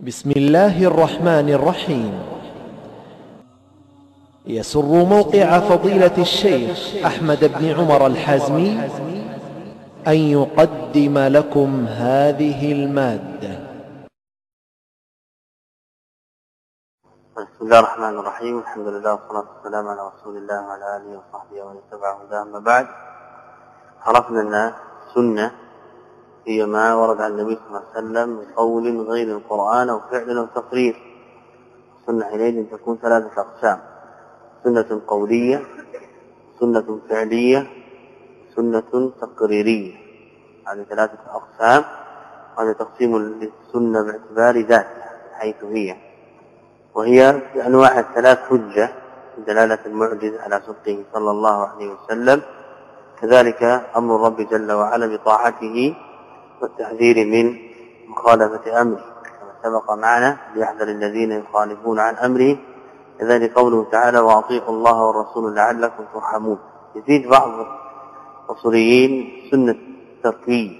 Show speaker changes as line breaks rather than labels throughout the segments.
بسم الله الرحمن الرحيم. يسر موقع فضيلة الشيخ أحمد بن عمر الحازمي أن يقدم لكم هذه المادة.
بسم الله الرحمن الرحيم. الحمد لله والصلاة والسلام على رسول الله وعلى آله وصحبه ومن اتبع هداه بعد عرفنا أن السنة هي ما ورد عن النبي صلى الله عليه وسلم قول غير القرآن أو فعل أو تقرير. السنة حينئذ تكون ثلاثة أقسام. سنة قولية سنة فعلية سنة تقريرية. هذه ثلاثة أقسام. هذا تقسيم للسنة باعتبار ذاتها حيث هي. وهي أنواع الثلاث حجة دلالة المعجز على صدقه صلى الله عليه وسلم. كذلك أمر الرب جل وعلا بطاعته والتحذير من مخالفة أمره كما سبق معنا ليحذر الذين يخالفون عن أمره. كذلك قوله تعالى وأطيعوا الله والرسول لعلكم ترحمون. يزيد بعض الأصوليين سنة تركية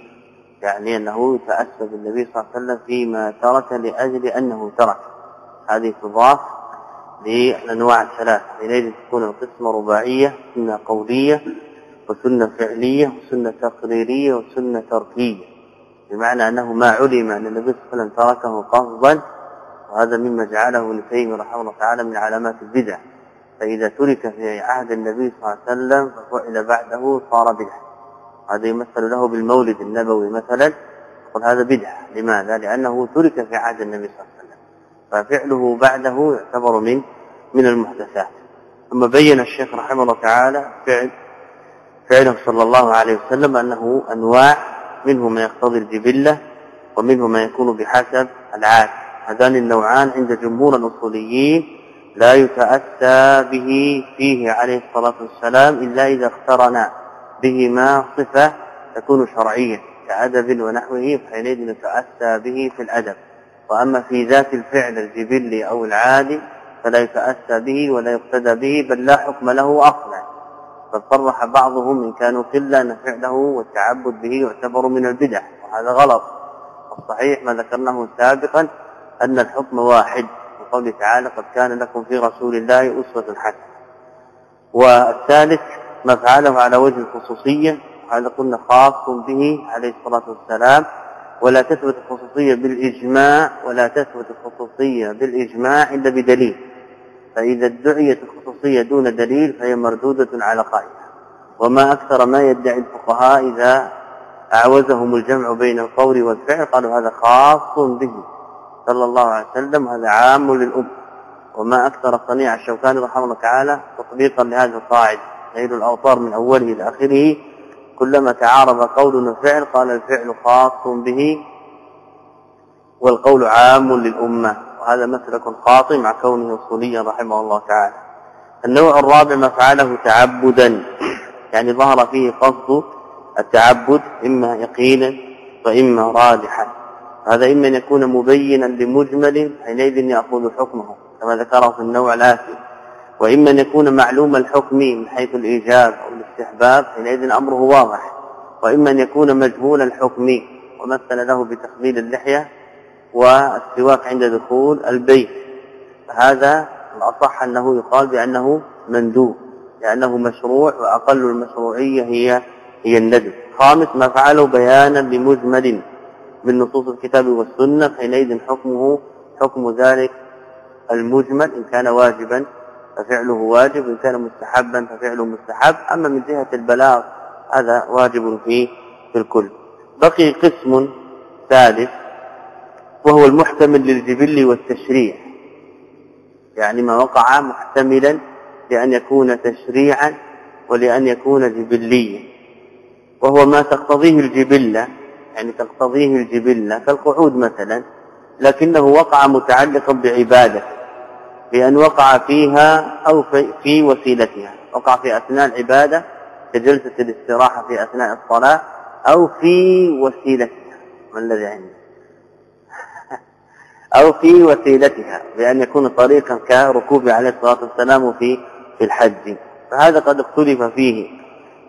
يعني أنه يتأسى بالنبي صلى الله عليه وسلم فيما ترك لأجل أنه ترك. هذه تضاف للأنواع الثلاث حينئذ تكون القسمة رباعية سنة قولية وسنة فعلية وسنة تقريرية وسنة تركية. بمعنى أنه ما علم أن النبي صلى الله عليه وسلم تركه قصدا وهذا مما جعله ابن تيمية رحمه الله تعالى من علامات البدع. فإذا ترك في عهد النبي صلى الله عليه وسلم ففعل بعده صار بدعة هذا يمثل له بالمولد النبوي مثلا يقول هذا بدعة لماذا؟ لأنه ترك في عهد النبي صلى الله عليه وسلم. ففعله بعده يعتبر من من المحدثات. ثم بين الشيخ رحمه الله تعالى فعل فعله صلى الله عليه وسلم أنه أنواع منه ما يقتضي الجبلة ومنه ما يكون بحسب العادة هذان النوعان عند جمهور الأصوليين لا يتأسى به فيه عليه الصلاة والسلام إلا إذا اقترنا بهما صفة تكون شرعية كأدب ونحوه فحينئذ نتأسى به في الأدب. وأما في ذات الفعل الجبلي أو العادي فلا يتأسى به ولا يقتدى به بل لا حكم له أصلا. فصرح بعضهم إن كانوا قلة أن فعله والتعبد به يعتبر من البدع وهذا غلط. الصحيح ما ذكرناه سابقا أن الحكم واحد وقوله تعالى قد كان لكم في رسول الله أسوة حسنة والثالث ما فعله على وجه الخصوصية وهذا قلنا خاص به عليه الصلاة والسلام ولا تثبت الخصوصية بالإجماع ولا تثبت الخصوصية بالإجماع إلا بدليل فإذا ادعيت الخصوصية دون دليل فهي مردودة على قائلها وما أكثر ما يدعي الفقهاء إذا أعوزهم الجمع بين القول والفعل قالوا هذا خاص به. صلى الله عليه وسلم هذا عام للأمة. وما أكثر صنيع الشوكاني رحمه الله تعالى تطبيقا لهذه القاعدة. سيد الأوطار من أوله إلى آخره. كلما تعارض قول وفعل قال الفعل خاص به. والقول عام للأمة. وهذا مسلك خاطئ مع كونه أصوليا رحمه الله تعالى. النوع الرابع ما فعله تعبدا يعني ظهر فيه قصد التعبد إما يقينا وإما راجحا هذا إما أن يكون مبينا لمجمل حينئذ يأخذ حكمه كما ذكره في النوع الآتي وإما أن يكون معلوم الحكم من حيث الإيجاب أو الاستحباب حينئذ أمره واضح. وإما أن يكون مجهول الحكم ومثل له بتقبيل اللحية والسواك عند دخول البيت. هذا الأصح أنه يقال بأنه مندوب لأنه مشروع وأقل المشروعية هي هي الندب. خامس ما فعله بيانا لمجمل من نصوص الكتاب والسنة حينئذ حكمه حكم ذلك المجمل إن كان واجبا ففعله واجب وإن كان مستحبا ففعله مستحب. أما من جهة البلاغ هذا واجب في في الكل. بقي قسم ثالث وهو المحتمل للجبل والتشريع. يعني ما وقع محتملا لأن يكون تشريعا ولأن يكون جبليا. وهو ما تقتضيه الجبلة يعني تقتضيه الجبلة كالقعود مثلا لكنه وقع متعلقا بعبادة بأن وقع فيها أو في وسيلتها. وقع في أثناء العبادة كجلسة الاستراحة في أثناء الصلاة أو في وسيلتها. ما الذي عنده؟ أو في وسيلتها بأن يكون طريقا كركوب عليه الصلاة والسلام في في الحج. فهذا قد اختلف فيه.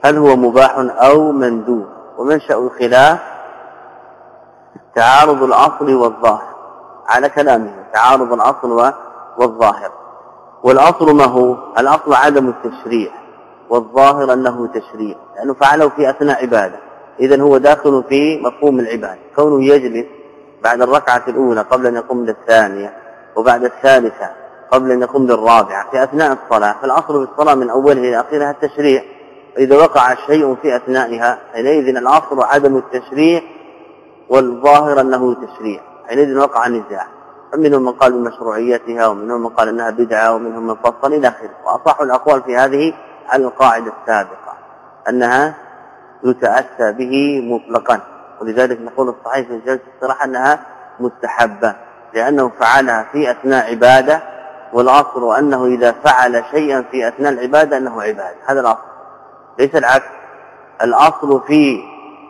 هل هو مباح أو مندوب؟ ومنشأ الخلاف تعارض الأصل والظاهر. على كلامه تعارض الأصل والظاهر. والأصل ما هو؟ الأصل عدم التشريع والظاهر أنه تشريع. لأنه فعله في أثناء عبادة. اذا هو داخل في مفهوم العبادة. كونه يجلس بعد الركعة الأولى قبل أن يقوم للثانية وبعد الثالثة قبل أن يقوم للرابعة في أثناء الصلاة فالاصل في الصلاه من اولها إلى آخرها التشريع. اذا وقع شيء في أثنائها حينئذ الاصل عدم التشريع والظاهر أنه تشريع. حينئذ وقع النزاع فمنهم من قال بمشروعيتها ومنهم من قال أنها بدعة ومنهم من فصل إلى آخره. وأصح الأقوال في هذه على القاعدة السابقة أنها يتاتى به مطلقا. ولذلك نقول الصحيح في جلسة الصراحة أنها مستحبة لأنه فعلها في أثناء عبادة والأصل أنه إذا فعل شيئا في أثناء العبادة أنه عبادة هذا الأصل. ليس العكس. الأصل في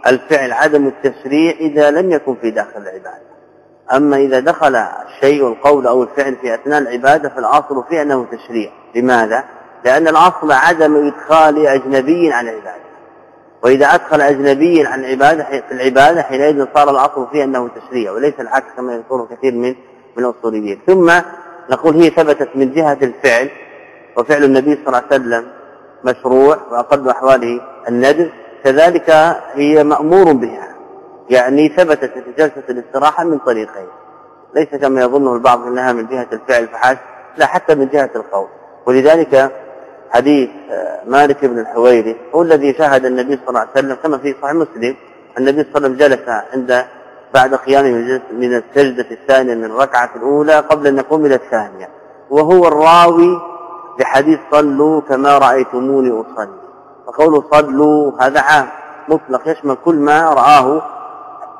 الفعل عدم التشريع إذا لم يكن في داخل العبادة. أما إذا دخل الشيء القول أو الفعل في أثناء العبادة فالأصل فيه أنه تشريع لماذا؟ لأن الأصل عدم إدخال أجنبي عن العبادة. وإذا أدخل اجنبي عن العبادة في العبادة حينئذ صار الأصل فيه أنه تشريع وليس العكس كما يقول كثير من من الأصوليين. ثم نقول هي ثبتت من جهة الفعل وفعل النبي صلى الله عليه وسلم مشروع وأقل أحواله الندب كذلك هي مأمور بها. يعني ثبتت في جلسة الاستراحة من طريقين. ليس كما يظنه البعض إنها من جهة الفعل فحسب لا حتى من جهة القول. ولذلك حديث آه، مالك بن الحويري هو الذي شاهد النبي صلى الله عليه وسلم كما في صحيح مسلم النبي صلى الله عليه وسلم جلس عند بعد قيامه من السجدة الثانية من الركعة الأولى قبل أن يقوم إلى الثانية. وهو الراوي لحديث صلوا كما رأيتموني أصلي. فقول صلوا هذا عام مطلق يشمل كل ما رآه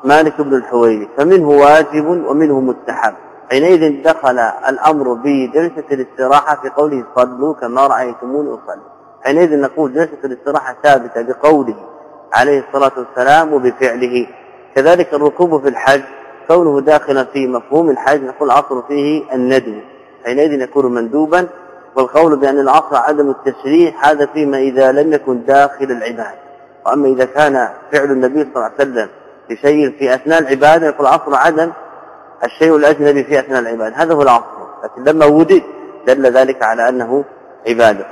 مالك بن الحويري. فمنه واجب ومنه مستحب. حينئذ دخل الأمر بجلسة الاستراحة في قوله صلوا كما رأيتموني أصلي. حينئذ نقول جلسة الاستراحة ثابتة بقوله عليه الصلاة والسلام وبفعله. كذلك الركوب في الحج كونه داخلا في مفهوم الحج نقول عصر فيه الندب حينئذ يكون مندوبا والقول بأن العصر عدم التشريع هذا فيما إذا لم يكن داخل العباد وأما إذا كان فعل النبي صلى الله عليه وسلم بشيء في أثناء العبادة يقول عصر عدم الشيء الأجنبي في أثناء العبادة. هذا هو العصر. لكن لما وجد دل ذلك على أنه عبادة.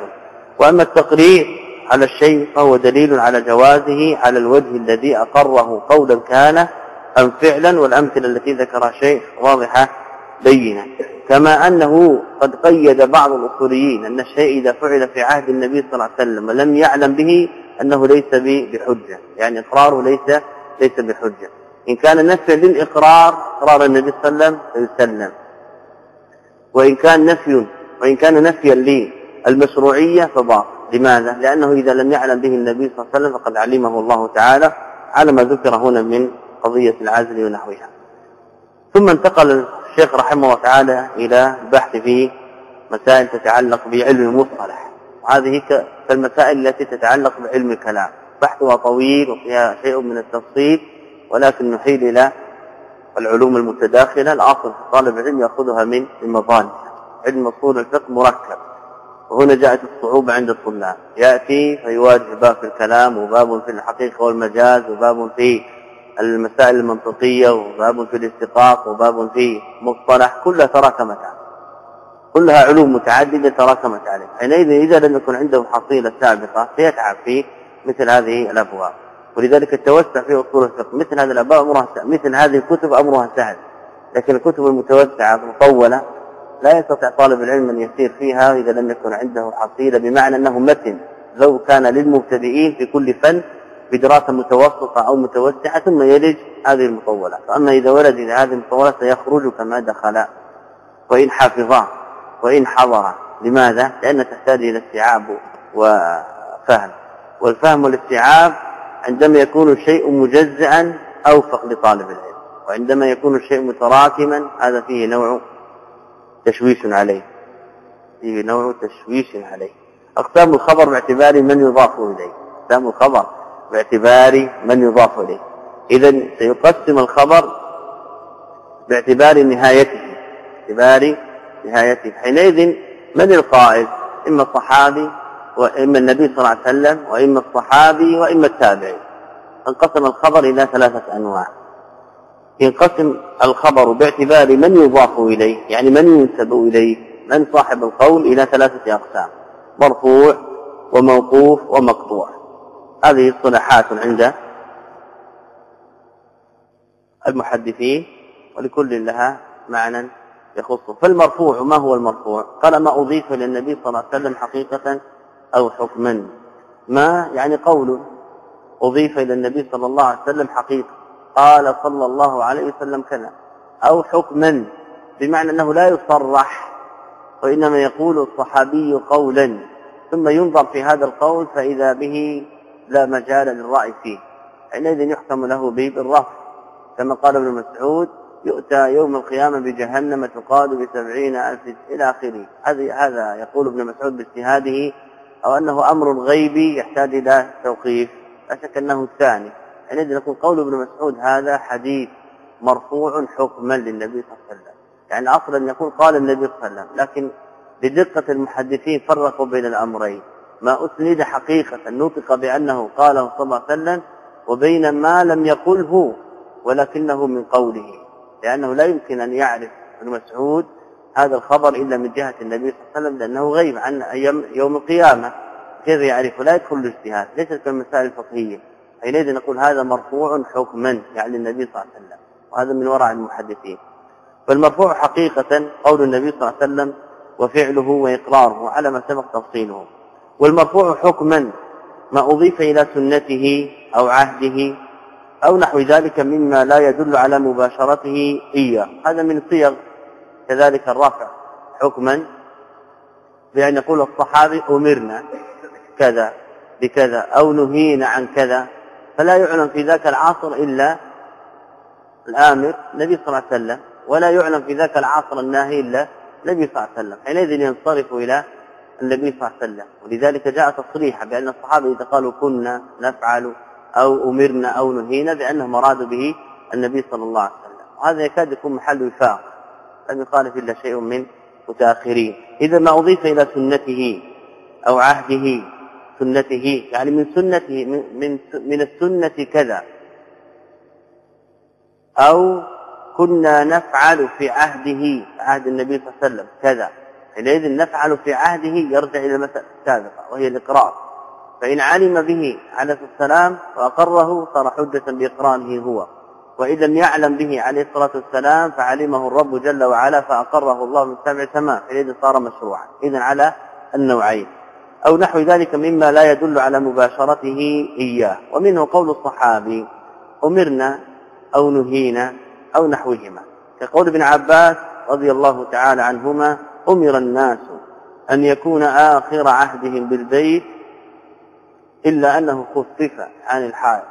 وأما التقرير على الشيء فهو دليل على جوازه على الوجه الذي أقره قولا كان أم فعلا والأمثلة التي ذكرها الشيخ واضحة بينة. كما أنه قد قيد بعض الأصوليين أن الشيء إذا فعل في عهد النبي صلى الله عليه وسلم ولم يعلم به أنه ليس بحجة. يعني إقراره ليس ليس بحجة. إن كان نفي للإقرار إقرار النبي صلى الله عليه وسلم. فيسلم وإن كان نفي وإن كان نفيا للمشروعية فباطل لماذا؟ لأنه إذا لم يعلم به النبي صلى الله عليه وسلم فقد علمه الله تعالى على ما ذكر هنا من قضية العزل ونحوها. ثم انتقل الشيخ رحمه الله تعالى إلى البحث في مسائل تتعلق بعلم المصطلح. وهذه كالمسائل التي تتعلق بعلم الكلام. بحثها طويل وفيها شيء من التفصيل. ولكن نحيل إلى العلوم المتداخلة. الاصل طالب العلم يأخذها من المظان علم أصول الفقه مركب. وهنا جاءت الصعوبة عند الطلاب. يأتي فيواجه باب في الكلام وباب في الحقيقة والمجاز وباب في المسائل المنطقية وباب في الاستقاق وباب في مصطلح. كلها تراكمت عليه. كلها علوم متعددة تراكمت عليه. حينئذ إذا لم يكن عنده حصيلة سابقة سيتعب في مثل هذه الأبواب. ولذلك التوسع في أصول الفقه. مثل هذه الأبواب أمرها سهل. مثل هذه الكتب أمرها سهل. لكن الكتب المتوسعة المطولة لا يستطيع طالب العلم أن يسير فيها إذا لم يكن عنده حصيلة بمعنى أنه متن. لو كان للمبتدئين في كل فن بدراسة متوسطة أو متوسعة ثم يلج هذه المطولات فأما إذا ولد إلى هذه المطولات سيخرج كما دخل وإن حفظا وإن حضر. لماذا؟ لأن تحتاج إلى استيعاب وفهم. والفهم والاستيعاب عندما يكون الشيء مجزئا أوفق لطالب العلم وعندما يكون الشيء متراكما هذا فيه نوع تشويش عليه. فيه نوع تشويش عليه. أقسام الخبر باعتبار من يضاف إليه. أقسام الخبر باعتبار من يضاف إليه. اذا سيقسم الخبر باعتبار نهايته. باعتبار نهايته. حينئذ من القائل؟ إما الصحابي وإما النبي صلى الله عليه وسلم وإما الصحابي وإما التابعي انقسم الخبر إلى ثلاثة أنواع. ينقسم الخبر باعتبار من يضاف إليه يعني من ينسب إليه من صاحب القول إلى ثلاثة أقسام مرفوع وموقوف ومقطوع. هذه اصطلاحات عند المحدثين ولكل لها معنى يخصه. فالمرفوع ما هو المرفوع؟ قال ما أضيف إلى النبي صلى الله عليه وسلم حقيقة أو حكما. ما يعني قول أضيف إلى النبي صلى الله عليه وسلم حقيقة. قال صلى الله عليه وسلم كذا. أو حكما. بمعنى أنه لا يصرح وإنما يقول الصحابي قولا. ثم ينظر في هذا القول فإذا به لا مجال للرأي فيه. حينئذ يحكم له به بالرفض. كما قال ابن مسعود يؤتى يوم القيامة بجهنم تقاد بسبعين ألف إلى آخره. هذا هذا يقول ابن مسعود باجتهاده أو أنه أمر غيبي يحتاج إلى توقيف لا شك أنه الثاني. حينئذ يكون قول ابن مسعود هذا حديث مرفوع حكما للنبي صلى الله عليه وسلم. يعني أصلا يقول قال النبي صلى الله عليه وسلم لكن بدقة المحدثين فرقوا بين الأمرين. ما أسند حقيقة نطق بأنه قاله صلى الله عليه وسلم وبين ما لم يقله ولكنه من قوله. لأنه لا يمكن أن يعرف ابن مسعود هذا الخبر إلا من جهة النبي صلى الله عليه وسلم لأنه غيب عن يوم القيامة. كيف يعرف؟ لا يدخل الاجتهاد ليست كالمسائل الفقهية. حينئذ نقول هذا مرفوع حكما يعني النبي صلى الله عليه وسلم وهذا من وراء المحدثين. فالمرفوع حقيقة قول النبي صلى الله عليه وسلم وفعله وإقراره على ما سبق تفصيله. والمرفوع حكما ما أضيف إلى سنته أو عهده أو نحو ذلك مما لا يدل على مباشرته إياه. هذا من صيغ كذلك الرفع حكما بأن يقول الصحابي أمرنا كذا بكذا أو نهينا عن كذا. فلا يعلم في ذاك العصر إلا الآمر النبي صلى الله عليه وسلم ولا يعلم في ذاك العصر الناهي إلا النبي صلى الله عليه وسلم. حينئذ ينصرف إلى النبي صلى الله عليه وسلم. ولذلك جاء تصريحا بأن الصحابه إذا قالوا كنا نفعل أو أمرنا أو نهينا بأنهم أرادوا به النبي صلى الله عليه وسلم. وهذا يكاد يكون محل وفاق. لم يخالف إلا شيء من متأخرين. إذا ما أضيف إلى سنته أو عهده سنته يعني من سنته من من, السنة كذا. أو كنا نفعل في عهده عهد النبي صلى الله عليه وسلم كذا. حينئذ نفعل في عهده يرجع إلى المسألة السابقة وهي الإقرار. فإن علم به عليه السلام وأقره صار حجة باقراره هو. وان لم يعلم به عليه الصلاة والسلام فعلمه الرب جل وعلا فأقره الله من سبع سماء حينئذ صار مشروعا. اذا على النوعين. أو نحو ذلك مما لا يدل على مباشرته إياه. ومنه قول الصحابي أمرنا أو نهينا أو نحوهما. كقول ابن عباس رضي الله تعالى عنهما أمر الناس أن يكون آخر عهدهم بالبيت إلا أنه خفف عن الحال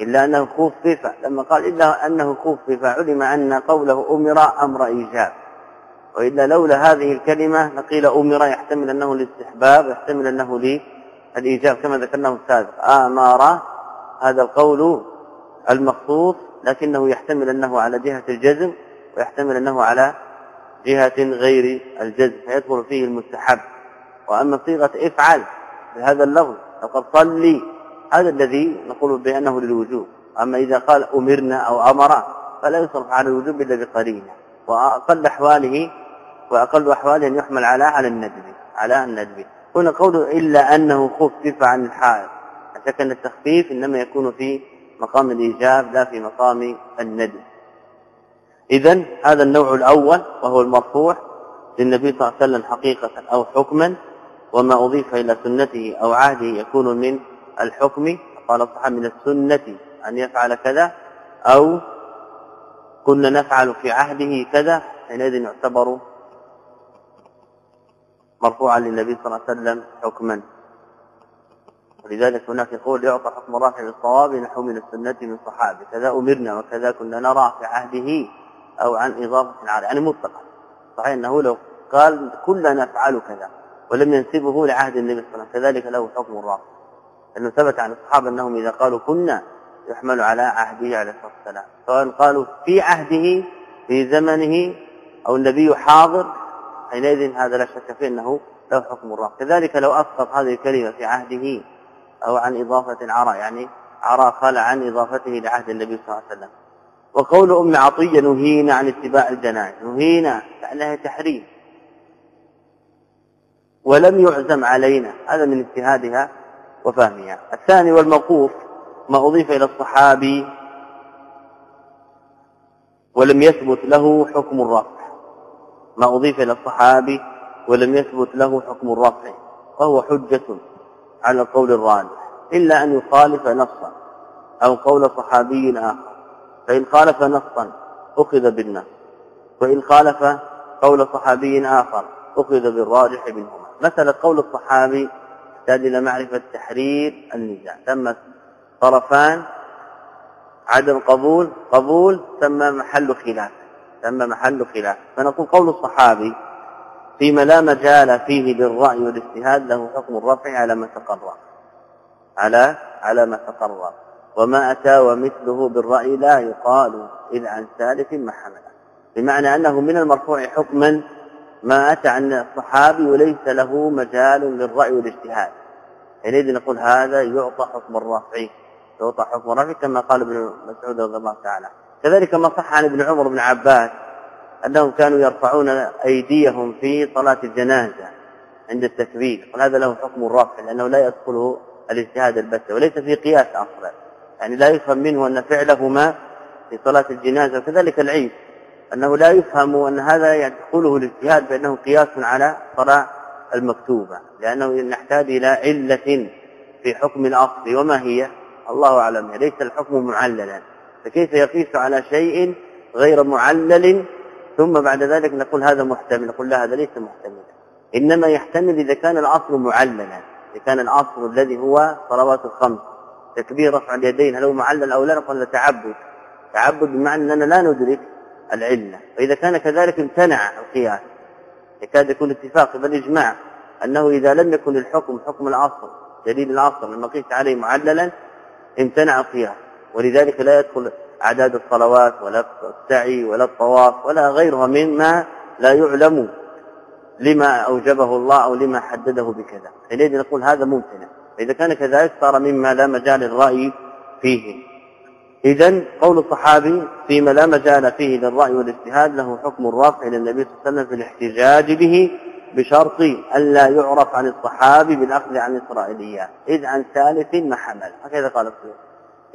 إلا أنه خفف لما قال إلا أنه خفف علم أن قوله أمر أمر إيجاب. وإلا لولا هذه الكلمة لقيل أمر يحتمل أنه الاستحباب ويحتمل أنه للإيجاب كما ذكرناه السابق. آمر هذا القول المخصوص لكنه يحتمل أنه على جهة الجزم ويحتمل أنه على جهة غير الجزم فيدخل فيه المستحب. وأما صيغة إفعل بهذا اللفظ فقد صلي. هذا الذي نقول بأنه للوجوب. أما إذا قال أمرنا أو أمر فلا يصرف على الوجوب إلا بقرينه وأقل أحواله وأقل أحواله أن يحمل على على الندب على الندب. هنا قول إلا أنه خفف عن الحائض. شك أن التخفيف إنما يكون في مقام الإيجاب لا في مقام الندب. اذا هذا النوع الأول وهو المرفوع للنبي صلى الله عليه وسلم حقيقة أو حكما وما أضيف إلى سنته أو عهده يكون من الحكم قال الصحابه من السنة أن يفعل كذا أو كنا نفعل في عهده كذا حينئذ يعتبر مرفوعا للنبي صلى الله عليه وسلم حكما. ولذلك هناك يقول يعطى حكم رافع للصواب نحو من السنة من صحابه كذا أمرنا وكذا كنا نرى في عهده أو عن إضافة على يعني مطلقا. صحيح أنه لو قال كنا نفعل كذا ولم ينسبه لعهد النبي صلى الله عليه وسلم كذلك له حكم الرافع لأنه ثبت عن الصحابة أنهم إذا قالوا كنا يحمل على عهده عليه الصلاة والسلام. سواء قالوا في عهده في زمنه أو النبي حاضر حينئذ هذا لا شك فيه أنه له حكم الرافع كذلك لو اسقط هذه الكلمة في عهده أو عن إضافة عراء يعني عراء خلع عن إضافته لعهد النبي صلى الله عليه وسلم. وقول أم عطية نهينا عن اتباع الجنائز نهينا لأنها تحريم. ولم يعزم علينا هذا من اجتهادها وفهمها الثاني والموقوف ما أضيف إلى الصحابي ولم يثبت له حكم الرفع. ما أضيف إلى الصحابي ولم يثبت له حكم الرفع. وهو حجة على القول الراجح. إلا أن يخالف نصا أو قول صحابي آخر. فإن خالف نصا أخذ بالنص. وإن خالف قول صحابي آخر أخذ بالراجح منهما. مثلا قول الصحابي يحتاج إلى معرفة تحرير النزاع. ثم طرفان عدم قبول قبول ثم محل خلاف ثم محل خلاف. فنقول قول الصحابي فيما لا مجال فيه للرأي والاجتهاد له حكم الرفع على ما تقرر. على على ما تقرر. وما أتى ومثله بالرأي لا يقال إذ عن ثالث ما حمله. بمعنى أنه من المرفوع حكما ما أتى عن الصحابي وليس له مجال للرأي والاجتهاد. حينئذ نقول هذا يعطى حكم الرفع يعطى حكم الرفع كما قال ابن مسعود رضي الله تعالى. كذلك ما صح عن ابن عمر بن عباس أنهم كانوا يرفعون أيديهم في صلاة الجنازة عند التكبير. وهذا له حكم الرفع لأنه لا يدخله الاجتهاد البتة وليس في قياس أصلا. يعني لا يفهم منه أن فعلهما في صلاة الجنازة وكذلك العيد. أنه لا يفهم أن هذا يدخله الاجتهاد بأنه قياس على صلاة المكتوبة لأنه نحتاج إلى علة في حكم الأصل وما هي؟ الله أعلم ليس الحكم معللا فكيف يقيس على شيء غير معلل؟ ثم بعد ذلك نقول هذا محتمل نقول لا هذا ليس محتملا. إنما يحتمل إذا كان الأصل معللا إذا كان الأصل الذي هو صلوات الخمس تكبير رفع اليدين هل هو معلل أو لا؟ نقول تعبد. تعبد بمعنى أننا لا ندرك العلة. فإذا كان كذلك امتنع القياس. يكاد يكون اتفاق بل إجماع. أنه إذا لم يكن الحكم حكم الاصل دليل الاصل لما قيس عليه معللا امتنع القياس. ولذلك لا يدخل أعداد الصلوات ولا السعي ولا الطواف ولا غيرها مما لا يعلم لما أوجبه الله أو لما حدده بكذا. حينئذ نقول هذا ممتنع. اذا كان كذلك صار مما لا مجال للرأي فيه. إذا قول الصحابي فيما لا مجال فيه للرأي والاجتهاد له حكم الرافع للنبي صلى الله عليه وسلم في الاحتجاج به بشرط الا يعرف عن الصحابي بالأخذ عن الاسرائيليات إذ عن ثالث ما حمل. هكذا قال السيوطي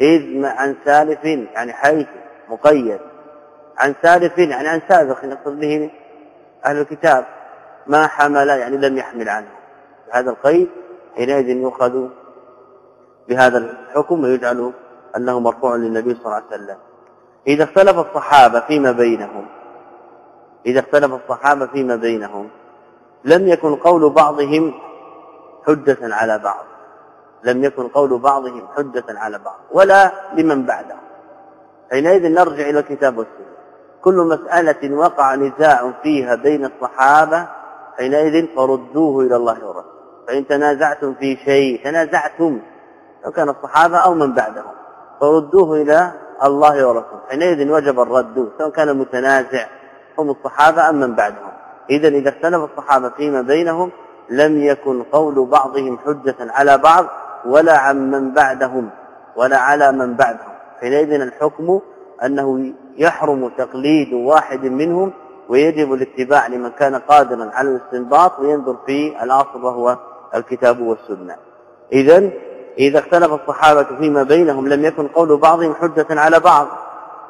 إذ عن سالف يعني حيث مقيد. عن سالف يعني عن سابق نقصد به أهل الكتاب. ما حمل يعني لم يحمل عنه. هذا القيد حينئذ يؤخذ بهذا الحكم ويجعل أنه مرفوع للنبي صلى الله عليه وسلم. إذا اختلف الصحابة فيما بينهم إذا اختلف الصحابة فيما بينهم لم يكن قول بعضهم حجة على بعض. لم يكن قول بعضهم حجة على بعض ولا لمن بعده. حينئذ نرجع إلى الكتاب والسنة. كل مسألة وقع نزاع فيها بين الصحابة حينئذ فردوه إلى الله ورسوله. فإن تنازعتم في شيء تنازعتم لو كان الصحابة أو من بعدهم. فردوه إلى الله ورسوله. حينئذ وجب الرد سواء كان المتنازع هم الصحابة أم من بعدهم. إذا إذا اختلف الصحابة فيما بينهم لم يكن قول بعضهم حجة على بعض ولا عن من بعدهم ولا على من بعدهم. حينئذ الحكم أنه يحرم تقليد واحد منهم ويجب الاتباع لمن كان قادرا على الاستنباط وينظر في الاصل وهو الكتاب والسنة. اذا إذا اختلف الصحابة فيما بينهم لم يكن قول بعضهم حجة على بعض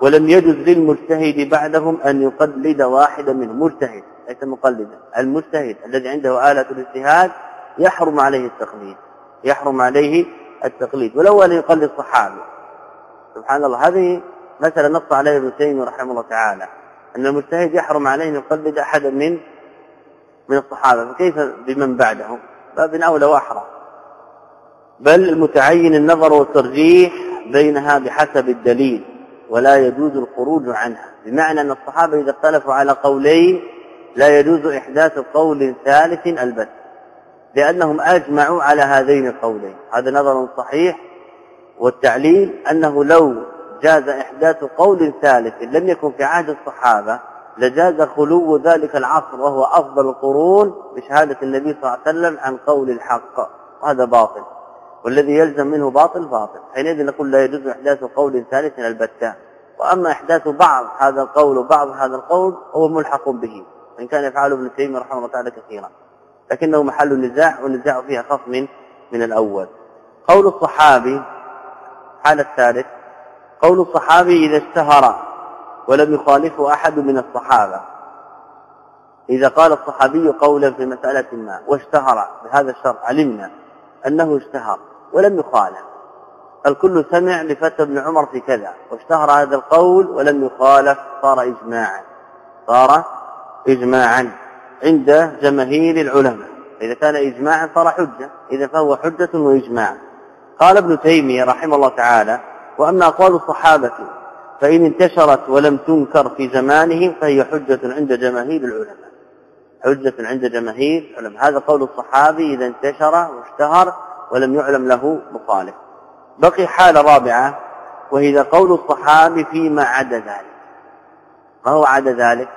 ولم يجوز للمجتهد بعدهم أن يقلد واحدا منهم مجتهد ليس مقلدا المجتهد الذي عنده آلة الاجتهاد يحرم عليه التقليد يحرم عليه التقليد ولو أن يقلد الصحابة. سبحان الله هذه مثلا نص عليه ابن تيمية رحمه الله تعالى أن المجتهد يحرم عليه أن يقلد أحدا من من الصحابة فكيف بمن بعدهم؟ باب أولى وأحرى. بل المتعين النظر والترجيح بينها بحسب الدليل ولا يجوز الخروج عنها. بمعنى أن الصحابة إذا اختلفوا على قولين لا يجوز إحداث قول ثالث البتة لأنهم أجمعوا على هذين القولين. هذا نظر صحيح والتعليل أنه لو جاز إحداث قول ثالث لم يكن في عهد الصحابة لجاز خلو ذلك العصر وهو أفضل القرون بشهادة النبي صلى الله عليه وسلم عن قول الحق وهذا باطل. والذي يلزم منه باطل باطل. حينئذ نقول لا يجوز إحداث قول ثالث البتة. وأما إحداث بعض هذا القول وبعض هذا القول هو ملحق به. وإن كان يفعله ابن تيمية رحمه الله تعالى كثيرا. لكنه محل نزاع والنزاع فيها خص من من الأول. قول الصحابي حال الثالث قول الصحابي إذا اشتهر ولم يخالفه أحد من الصحابة. إذا قال الصحابي قولا في مسألة ما واشتهر بهذا الشرط علمنا أنه اشتهر. ولم يخالف. الكل سمع لفتى ابن عمر في كذا واشتهر هذا القول ولم يخالف صار إجماعا. صار إجماعا عند جماهير العلماء. إذا كان إجماعا صار حجة إذا فهو حجة وإجماع. قال ابن تيمية رحمه الله تعالى وأما أقوال الصحابة فإن انتشرت ولم تنكر في زمانهم فهي حجة عند جماهير العلماء. حجة عند جماهير العلماء. هذا قول الصحابي إذا انتشر واشتهر ولم يعلم له مخالف. بقي حالة رابعة وهي قول الصحابي فيما عدا ذلك. ما هو عدا ذلك؟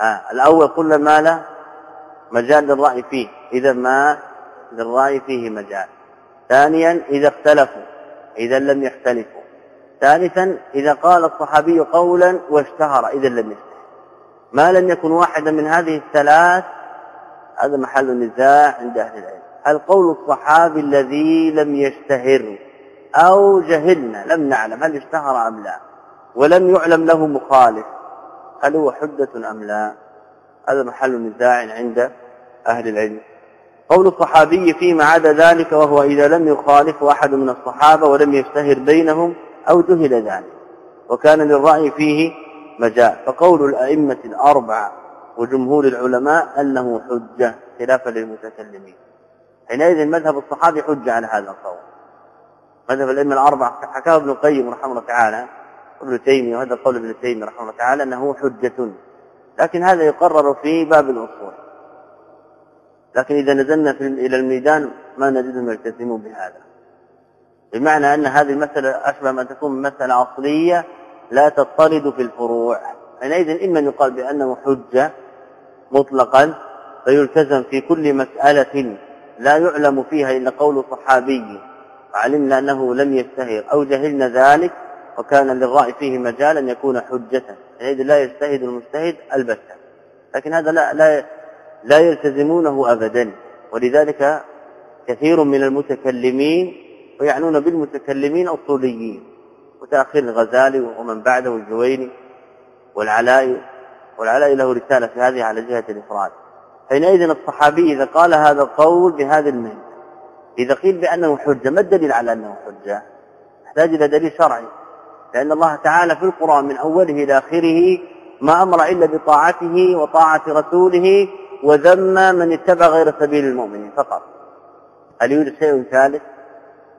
آه الأول قلنا ما له مجال للرأي فيه. إذا ما للرأي فيه مجال. ثانيا إذا اختلفوا إذا لم يختلفوا. ثالثا إذا قال الصحابي قولا واشتهر إذا لم يشتهر. ما لم يكن واحدا من هذه الثلاث هذا محل النزاع عند أهل العلم. هل قول الصحابي الذي لم يشتهر أو جهلنا لم نعلم هل اشتهر أم لا ولم يعلم له مخالف هل هو حجة أم لا؟ هذا محل نزاع عند أهل العلم. قول الصحابي فيما عدا ذلك وهو إذا لم يخالف أحد من الصحابة ولم يشتهر بينهم أو جهل ذلك وكان للرأي فيه مجال. فقول الأئمة الأربعة وجمهور العلماء أنه حجة خلافا للمتكلمين. حينئذ مذهب الصحابي حجة على هذا القول. مذهب الأئمة الأربعة حكاه ابن القيم رحمه الله تعالى ابن تيمية وهذا قول ابن تيمية رحمه الله تعالى أنه حجة. لكن هذا يقرر في باب الأصول. لكن إذا نزلنا في إلى الميدان ما نجدهم يلتزمون بهذا. بمعنى أن هذه المسألة أشبه ما تكون مسألة أصلية لا تضطرد في الفروع. حينئذ إما أن يقال بأنه حجة مطلقا فيلتزم في كل مسألة لا يعلم فيها إلا قول صحابي. وعلمنا أنه لم يستهر أو جهلنا ذلك وكان للرأي فيه مجال أن يكون حجة. حينئذ لا يجتهد المجتهد البتة. لكن هذا لا, لا, لا يلتزمونه أبدا. ولذلك كثير من المتكلمين ويعنون بالمتكلمين أصوليين متأخر الغزالي ومن بعده الجويني والعلاء. والعلاء له رسالة في هذه على جهة الإفراد. حينئذ الصحابي إذا قال هذا القول بهذا المعنى. إذا قيل بأنه حجة ما الدليل على أنه حجة؟ يحتاج إلى دليل شرعي. لأن الله تعالى في القرآن من أوله إلى آخره ما أمر إلا بطاعته وطاعة رسوله وذم من اتبع غير سبيل المؤمنين فقط. هل يوجد شيء ثالث؟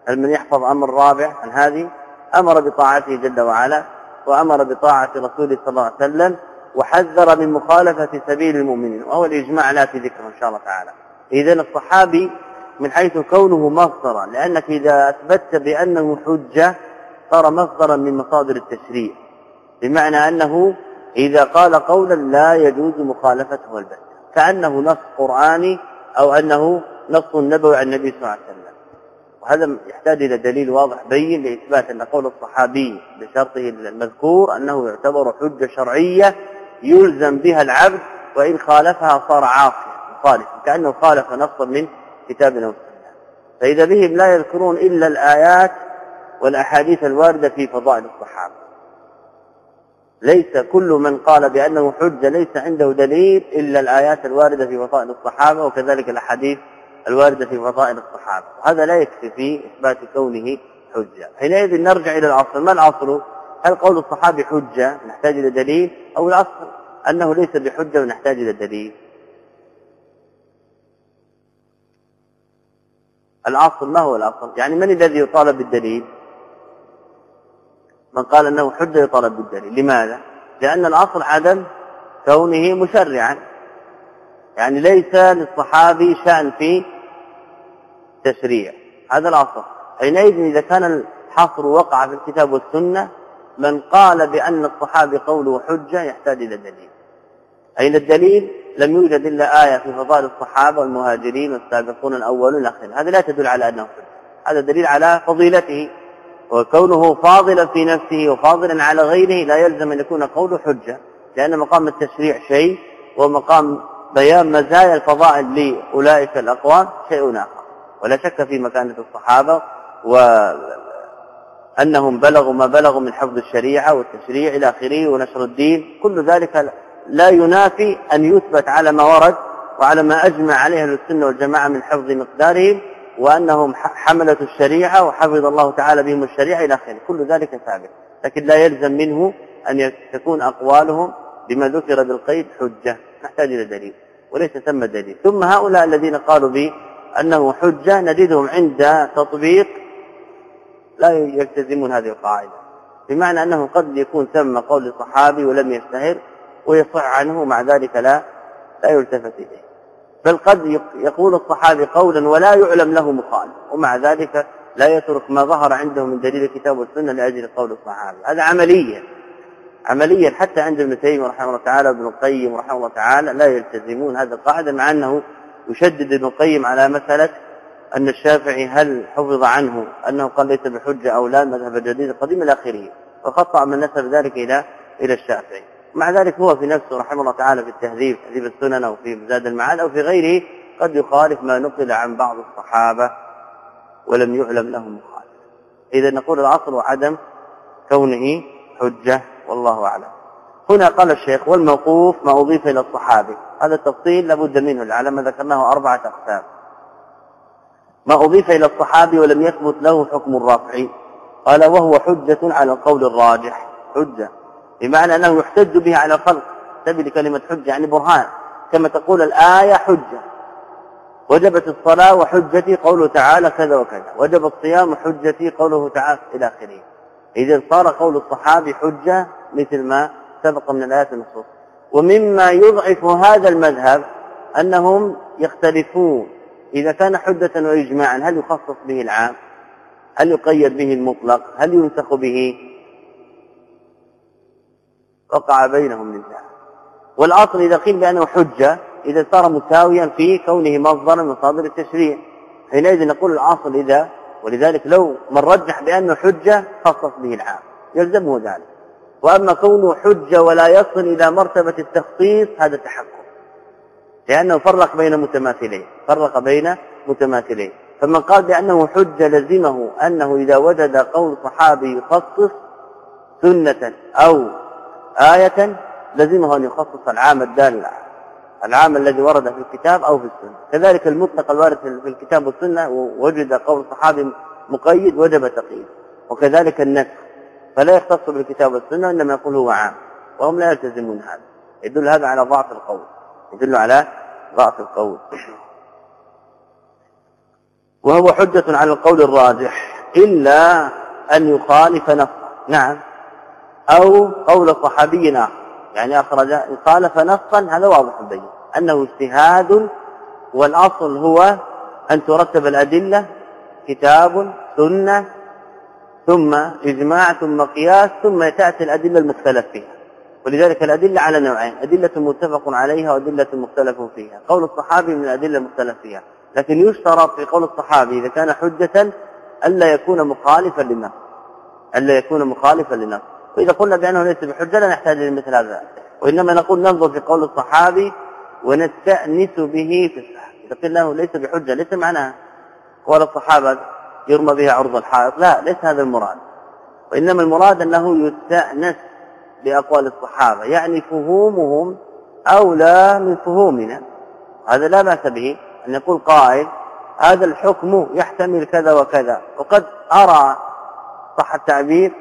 هل من يحفظ أمر رابع عن هذه؟ أمر بطاعته جل وعلا وأمر بطاعة رسوله صلى الله عليه وسلم وحذر من مخالفة سبيل المؤمنين وهو الإجماع لا في ذكره إن شاء الله تعالى. إذا الصحابي من حيث كونه مصدرا لأنك إذا أثبتت بأنه حجة صار مصدرا من مصادر التشريع. بمعنى أنه إذا قال قولا لا يجوز مخالفته البتة كأنه نص قرآني أو أنه نص نبوي عن النبي صلى الله عليه وسلم. وهذا يحتاج إلى دليل واضح بين لإثبات أن قول الصحابي بشرطه المذكور أنه يعتبر حجة شرعية يلزم بها العبد وإن خالفها صار عاصيا مخالفا كأنه خالف نصا من كتابنا وسنة فإذا بهم لا يذكرون إلا الآيات والأحاديث الواردة في فضائل الصحابة. ليس كل من قال بأنه حجة ليس عنده دليل إلا الآيات الواردة في فضائل الصحابة وكذلك الأحاديث الواردة في فضائل الصحابة. وهذا لا يكفي في إثبات كونه حجة. حينئذ نرجع إلى الأصل. ما الأصل؟ هل قول الصحابي حجة نحتاج إلى دليل أو الأصل أنه ليس بحجة ونحتاج إلى دليل؟ الأصل ما هو الأصل؟ يعني من الذي يطالب بالدليل؟ من قال أنه حجة يطالب بالدليل. لماذا؟ لأن الأصل عدم كونه مشرعا. يعني ليس للصحابي شأن في تشريع. هذا الأصل. حينئذ إذا كان الحصر وقع في الكتاب والسنة من قال بأن الصحابي قوله حجة يحتاج إلى دليل. أين الدليل؟ لم يوجد إلا آية في فضائل الصحابة والمهاجرين والسابقون الأولون الأخرين هذا لا تدل على أنه حجة. هذا دليل على فضيلته. وكونه فاضلا في نفسه وفاضلا على غيره لا يلزم أن يكون قوله حجة لأن مقام التشريع شيء ومقام بيان مزايا الفضائل لأولئك الأقوام شيء آخر. ولا شك في مكانة الصحابة وأنهم بلغوا ما بلغوا من حفظ الشريعة والتشريع إلى آخره ونشر الدين. كل ذلك لا ينافي أن يثبت على ما ورد وعلى ما أجمع عليه السنة والجماعة من حفظ مقدارهم وأنهم حملة الشريعة وحفظ الله تعالى بهم الشريعة إلى آخره. كل ذلك ثابت. لكن لا يلزم منه أن تكون أقوالهم بما ذكر بالقيد حجة. نحتاج إلى دليل. وليس ثم دليل. ثم هؤلاء الذين قالوا به أنه حجة نجدهم عند تطبيق لا يلتزمون هذه القاعدة. بمعنى أنه قد يكون ثم قول صحابي ولم يشتهر ويصح عنه مع ذلك لا لا يلتفت إليه. بل قد يقول الصحابي قولا ولا يعلم له مخالف ومع ذلك لا يترك ما ظهر عنده من دليل الكتاب والسنة لأجل قول الصحابي. هذا عمليا. عمليا حتى عند ابن تيمية رحمه الله تعالى وابن القيم رحمه الله تعالى لا يلتزمون هذا القاعدة مع أنه يشدد ابن القيم على مسألة أن الشافعي هل حفظ عنه أنه قال ليس بحجة أو لا مذهب الجديد القديم إلى آخره وخطأ من نسب ذلك إلى إلى الشافعي. مع ذلك هو في نفسه رحمه الله تعالى في التهذيب تهذيب السنن أو في زاد المعاد أو في غيره قد يخالف ما نقل عن بعض الصحابة ولم يعلم له مخالف إذا نقول الأصل عدم كونه حجة والله أعلم. هنا قال الشيخ والموقوف ما أضيف إلى الصحابي. هذا التفصيل لابد منه العلم ذكرناه أربعة أقسام. ما أضيف إلى الصحابي ولم يثبت له حكم الرافع قال وهو حجة على القول الراجح. حجة. بمعنى أنه يحتج به على الخلق تبي لكلمة حجة يعني برهان. كما تقول الآية حجة. وجبت الصلاة وحجتي قوله تعالى كذا وكذا. وجب الصيام حجتي قوله تعالى إلى آخره. إذا صار قول الصحابي حجة مثل ما سبق من الآيات النصوص. ومما يضعف هذا المذهب أنهم يختلفون. إذا كان حجة وإجماعا هل يخصص به العام؟ هل يقيد به المطلق؟ هل ينسخ به؟ وقع بينهم نزاع والأصل إذا قيل بأنه حجة إذا صار مساويا في كونه مصدرا من مصادر التشريع. حينئذ نقول الأصل إذا ولذلك لو من رجح بأنه حجة خصص به العام. يلزمه ذلك. وأما كونه حجة ولا يصل إلى مرتبة التخصيص هذا تحكم لأنه فرق بين متماثلين فرق بين متماثلين. فمن قال بأنه حجه لزمه أنه إذا وجد قول صحابي يخصص سنة أو آية لزمه أن يخصص العام الدال العام الذي ورد في الكتاب أو في السنة. كذلك المطلق الوارد في الكتاب والسنة ووجد قول صحابي مقيد وجب تقييد. وكذلك النسخ. فلا يختص بالكتاب والسنة إنما يقول هو عام. وهم لا يلتزمون هذا. يدل هذا على ضعف القول. يدل على ضعف القول. وهو حجة على القول الراجح إلا أن يخالف نصا نعم. أو قول صحابي آخر يعني أخرج إن خالف نصا هذا واضح بين. أنه اجتهاد والأصل هو أن ترتب الأدلة كتاب سنة ثم إجماع ثم قياس ثم تأتي الأدلة المختلف فيها. ولذلك الأدلة على نوعين أدلة متفق عليها وأدلة مختلف فيها. قول الصحابي من الأدلة المختلف فيها. لكن يشترط في قول الصحابي إذا كان حجة ألا يكون مخالفا للنص. ألا يكون مخالفا للنص. وإذا قلنا بأنه ليس بحجة لا نحتاج لمثل هذا. وإنما نقول ننظر في قول الصحابي ونستأنس به في الصحابة إذا قلنا له ليس بحجة ليس معناها. قول الصحابة يرمى به عرض الحائط. لا ليس هذا المراد. وإنما المراد أنه يستأنس بأقوال الصحابة يعني فهومهم أولى من فهومنا. هذا لا بأس به أن يقول قائل هذا الحكم يحتمل كذا وكذا وقد أرى صح التعبير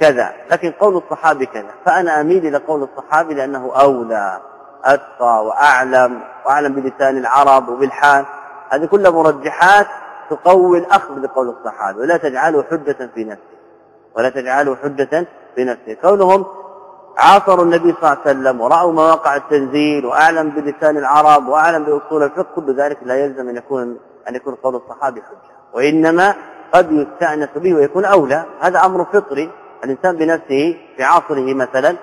كذا لكن قول الصحابي كذا. فأنا أميل إلى قول الصحابي لأنه أولى أتقى وأعلم وأعلم بلسان العرب وبالحال. هذه كلها مرجحات تقوي الأخذ بقول الصحابي ولا تجعله حجة في نفسه ولا تجعله حجة في نفسه. كونهم عاصروا النبي صلى الله عليه وسلم ورأوا مواقع التنزيل وأعلم بلسان العرب وأعلم بأصول الفقه كل ذلك لا يلزم أن يكون أن يكون قول الصحابي حجة. وإنما قد يستأنس به ويكون أولى. هذا أمر فطري. الإنسان بنفسه في عصره مثلا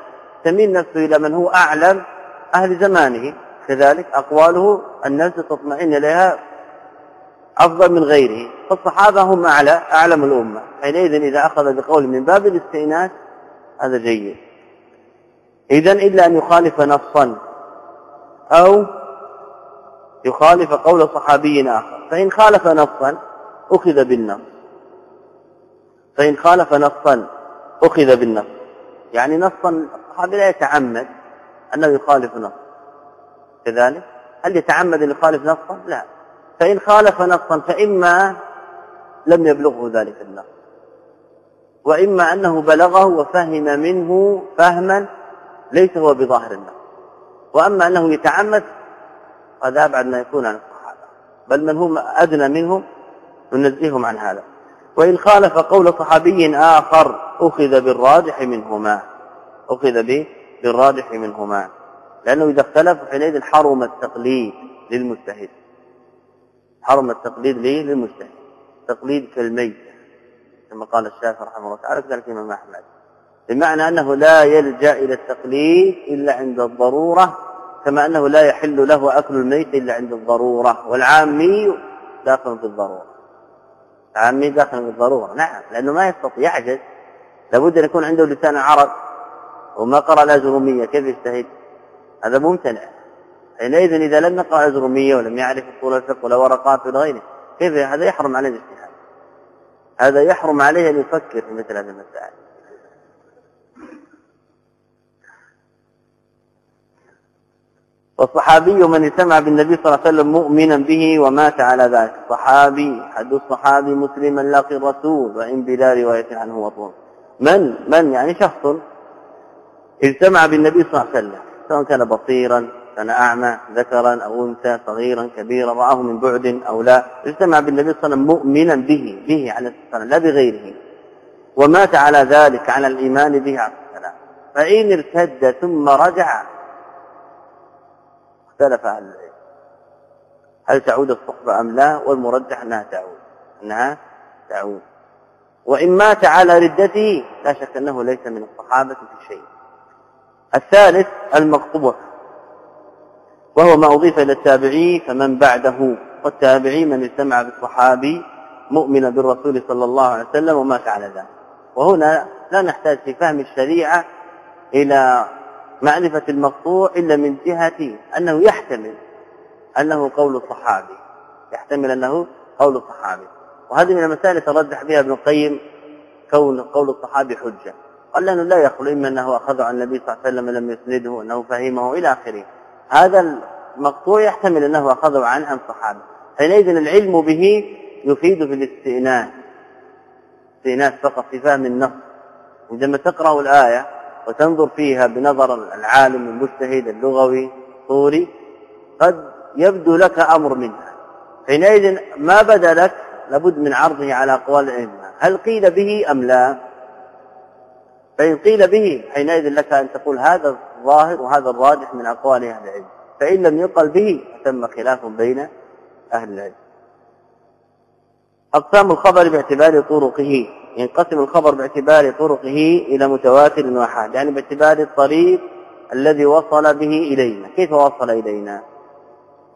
تميل نفسه إلى من هو أعلم أهل زمانه. كذلك أقواله الناس تطمئن إليها أفضل من غيره. فالصحابة هم أعلى أعلم الأمة. حينئذ إذا أخذ بقول من باب الاستئناس هذا جيد. إذا إلا أن يخالف نصا أو يخالف قول صحابي آخر. فإن خالف نصا أخذ بالنص. فإن خالف نصا أخذ بالنص. يعني نصا الصحابي لا يتعمد أنه يخالف نص كذلك؟ هل يتعمد أن يخالف نصا؟ لا. فإن خالف نصا فإما لم يبلغه ذلك النص. وإما أنه بلغه وفهم منه فهما ليس هو بظاهر النص وأما أنه يتعمد هذا أبعد ما يكون عن الصحابة. بل من هم أدنى منهم ننزههم عن هذا. وإن خالف قول صحابي آخر أخذ بالراجح منهما. أخذ به بالراجح منهما. لأنه إذا اختلف حينئذ حرم التقليد للمجتهد. حرم التقليد ليه؟ للمجتهد. تقليد كالميت كما قال الشافعي رحمه الله تعالى كذلك الإمام أحمد. بمعنى أنه لا يلجأ إلى التقليد إلا عند الضرورة كما أنه لا يحل له أكل الميت إلا عند الضرورة والعامي داخل في الضرورة. العامي داخل في الضرورة نعم لأنه ما يستطيع يعجز. لابد أن يكون عنده لسان عرب وما قرأ الأجرومية كيف يجتهد؟ هذا ممتنع. حينئذ إذا لم يقرأ الأجرومية ولم يعرف أصول الفقه ولا ورقات ولا غيره كيف؟ هذا يحرم عليه الاجتهاد. هذا يحرم عليه أن يفكر في مثل هذه المسائل. والصحابي من اجتمع بالنبي صلى الله عليه وسلم مؤمنا به ومات على ذلك. صحابي حد الصحابي مسلما لاقي الرسول وإن بلا رواية عنه وطول من؟ من؟ يعني شخص اجتمع بالنبي صلى الله عليه وسلم سواء كان بصيرا كان أعمى ذكرا أو أنثى صغيرا كبيرا رآه من بعد أو لا. اجتمع بالنبي صلى الله عليه وسلم مؤمنا به به الصلاة والسلام لا بغيره. ومات على ذلك على الإيمان به عليه السلام فإن ارتد ثم رجع اختلف أهل العلم. هل تعود الصحبة أم لا؟ والمرجح أنها تعود. أنها تعود. وإن مات على ردته لا شك أنه ليس من الصحابة في شيء. الثالث المقطوع وهو ما أضيف إلى التابعي فمن بعده. والتابعي من اجتمع بالصحابي مؤمنا بالرسول صلى الله عليه وسلم ومات على ذلك. وهنا لا نحتاج في فهم الشريعة إلى معرفة المقطوع إلا من جهة أنه يحتمل أنه قول الصحابي. يحتمل أنه قول الصحابي. وهذه من المسائل يترجح بها ابن القيم كون قول الصحابي حجة. قال لأنه لا يخلو إما أنه أخذه عن النبي صلى الله عليه وسلم لم يسنده أنه فهمه إلى آخره. هذا المقطوع يحتمل أنه أخذه عن عن صحابه حينئذ العلم به يفيد في الاستئناس استئناس فقط في فهم النص. عندما تقرأ الآية وتنظر فيها بنظر العالم المجتهد اللغوي الصوري قد يبدو لك أمر منها. حينئذ ما بدا لك لابد من عرضه على أقوال العلماء هل قيل به أم لا؟ فإن قيل به حينئذ لك أن تقول هذا الظاهر وهذا الراجح من أقوال أهل العلم. فإن لم يقل به تم خلاف بين أهل العلم. أقسام الخبر باعتبار طرقه. ينقسم الخبر باعتبار طرقه إلى متواتر وحاد يعني باعتبار الطريق الذي وصل به إلينا. كيف وصل إلينا؟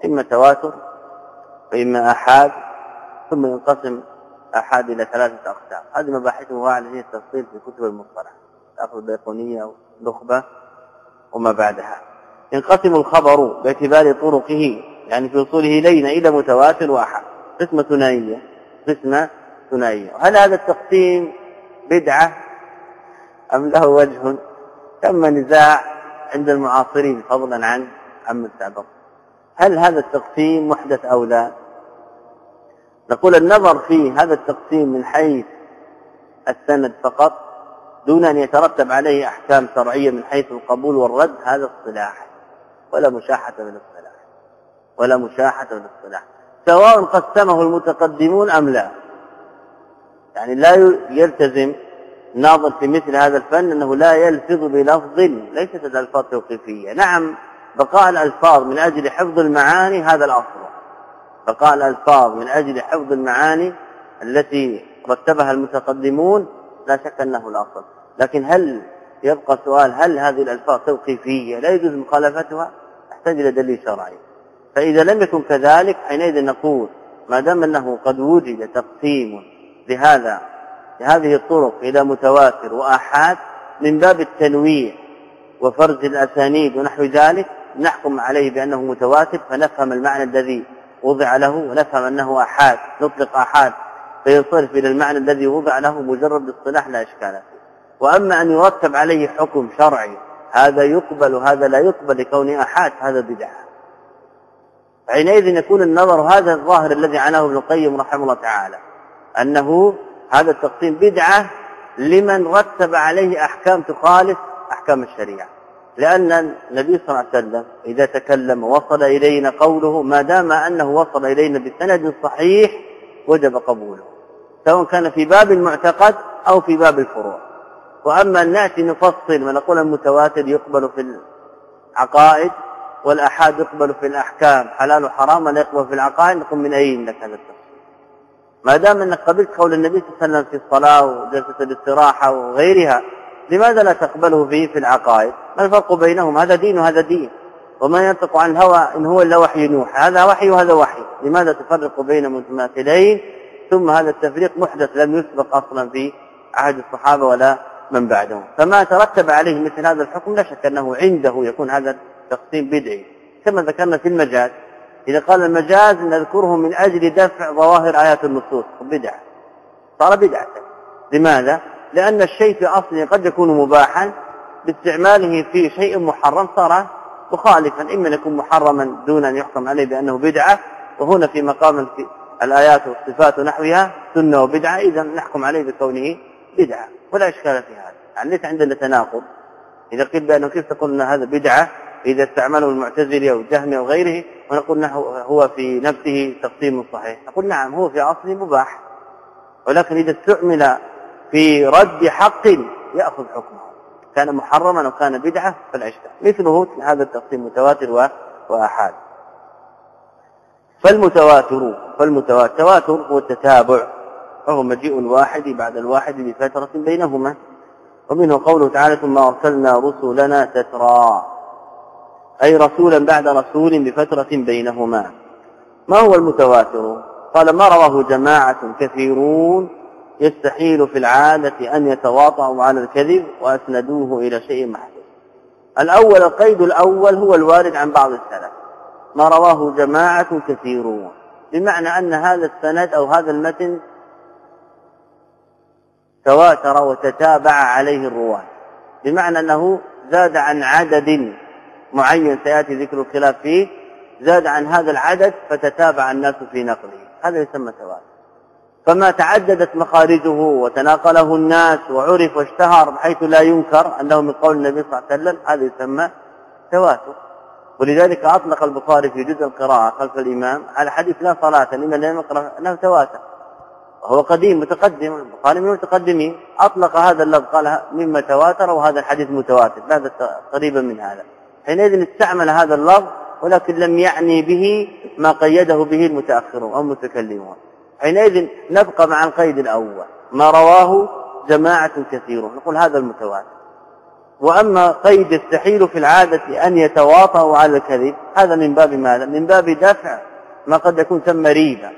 إما تواتر وإما أحاد ثم ينقسم أحاد إلى ثلاثة أقسام. هذه مباحثه على التفصيل في كتب المصطلح تأخذ البيقونية ونخبة وما بعدها. ينقسم الخبر باعتبار طرقه يعني في وصوله إلينا إلى متواتر وأحاد قسمة ثنائية قسمة ثنائية. هل هذا التقسيم بدعة أم له وجه؟ تم نزاع عند المعاصرين فضلا عن عمن سبق هل هذا التقسيم محدث أو لا؟ نقول النظر في هذا التقسيم من حيث السند فقط دون أن يترتب عليه أحكام شرعية من حيث القبول والرد هذا الصلاح ولا مشاحة من الصلاح ولا مشاحة من الصلاح سواء قسمه المتقدمون أم لا. يعني لا يلتزم ناظر في مثل هذا الفن أنه لا يلفظ بلفظ ليست الألفاظ توقيفية. نعم بقاء الألفاظ من أجل حفظ المعاني هذا الأصل. بقاء الألفاظ من أجل حفظ المعاني التي رتبها المتقدمون لا شك أنه الأصل. لكن هل يبقى سؤال هل هذه الألفاظ توقيفية؟ لا يجوز مخالفتها. تحتاج إلى دليل شرعي. فإذا لم يكن كذلك حينئذ نقول ما دام أنه قد وجد تقسيم لهذا لهذه الطرق إلى متواتر وآحاد من باب التنويع وفرز الأسانيد ونحو ذلك نحكم عليه بأنه متواتر فنفهم المعنى الذي وضع له ونفهم أنه آحاد نطلق آحاد فينصرف إلى المعنى الذي وضع له مجرد اصطلاح لا إشكال فيه. وأما أن يرتب عليه حكم شرعي هذا يقبل وهذا لا يقبل لكونه آحاد هذا بدعة. حينئذ يكون النظر هذا الظاهر الذي عناه ابن القيم رحمه الله تعالى. أنه هذا التقسيم بدعة لمن رتب عليه أحكام تخالف أحكام الشريعة. لأن النبي صلى الله عليه وسلم إذا تكلم وصل إلينا قوله ما دام أنه وصل إلينا بسند صحيح وجب قبوله سواء كان في باب المعتقد أو في باب الفروع. وأما أن نأتي نفصل ونقول المتواتر يقبل في العقائد والأحاد يقبل في الأحكام حلال وحرام ولا يقبل في العقائد نقول من أين لك هذا التفصيل؟ ما دام أنك قبلت قول النبي صلى الله عليه وسلم في الصلاة وجلسه الاستراحه وغيرها لماذا لا تقبله فيه في العقائد؟ ما الفرق بينهم؟ هذا دين وهذا دين. وما ينطق عن الهوى إن هو إلا وحي نوح. هذا وحي وهذا وحي. لماذا تفرق بين متماثلين؟ ثم هذا التفريق محدث لم يسبق أصلا في عهد الصحابة ولا من بعدهم. فما ترتب عليه مثل هذا الحكم لا شك أنه عنده يكون هذا التقسيم بدعي. كما ذكرنا في المجاز إذا قال المجاز نذكره من أجل دفع ظواهر آيات النصوص بدعة. صار بدعة. لماذا؟ لأن الشيء في أصله قد يكون مباحا باستعماله في شيء محرم صار مخالفا. إما أن يكون محرما دون أن يحكم عليه بأنه بدعة وهنا في مقام الآيات والصفات ونحوها سنة وبدعة إذا نحكم عليه بكونه بدعة. ولا إشكال في هذا. يعني ليس عندنا تناقض. إذا قيل بأنه كيف تقول أن هذا بدعة؟ إذا استعمله المعتزلي أو الجهمي أو غيره ونقول نحو هو في نفسه تقسيم صحيح. نقول نعم هو في أصله مباح. ولكن إذا استعمل في رد حق يأخذ حكمه. كان محرما وكان بدعة فلا إشكال مثله هذا التقسيم متواتر وآحاد. فالمتواتر فالمتواتر هو التتابع. وهو مجيء الواحد بعد الواحد بفترة بينهما. ومنه قوله تعالى ثم أرسلنا رسلنا تترى أي رسولا بعد رسول بفترة بينهما. ما هو المتواتر؟ قال ما رواه جماعة كثيرون يستحيل في العادة أن يتواطؤوا على الكذب وأسندوه إلى شيء محدود. الأول القيد الأول هو الوارد عن بعض السلف. ما رواه جماعة كثيرون. بمعنى أن هذا السند أو هذا المتن تواتر وتتابع عليه الرواة. بمعنى أنه زاد عن عدد معين سيأتي ذكر الخلاف فيه زاد عن هذا العدد فتتابع الناس في نقله. هذا يسمى تواتر فما تعددت مخارجه وتناقله الناس وعرف واشتهر بحيث لا ينكر أنه من قول النبي صلى الله عليه وسلم هذا يسمى تواتر ولذلك أطلق البخاري في جزء القراءة خلف الإمام على حديث لا صلاة لمن لم يقرأ أنه تواتر وهو قديم متقدم البخاري من المتقدمين. أطلق هذا اللفظ قال مما تواتر وهذا الحديث متواتر. هذا قريبا من هذا. حينئذ استعمل هذا اللفظ ولكن لم يعني به ما قيده به المتأخرون أو المتكلمون. حينئذ نبقى مع القيد الأول. ما رواه جماعة كثيرون. نقول هذا المتواتر. وأما قيد يستحيل في العادة أن يتواطؤوا على الكذب هذا من باب ماذا؟ من باب دفع ما قد يكون ثم ريبة.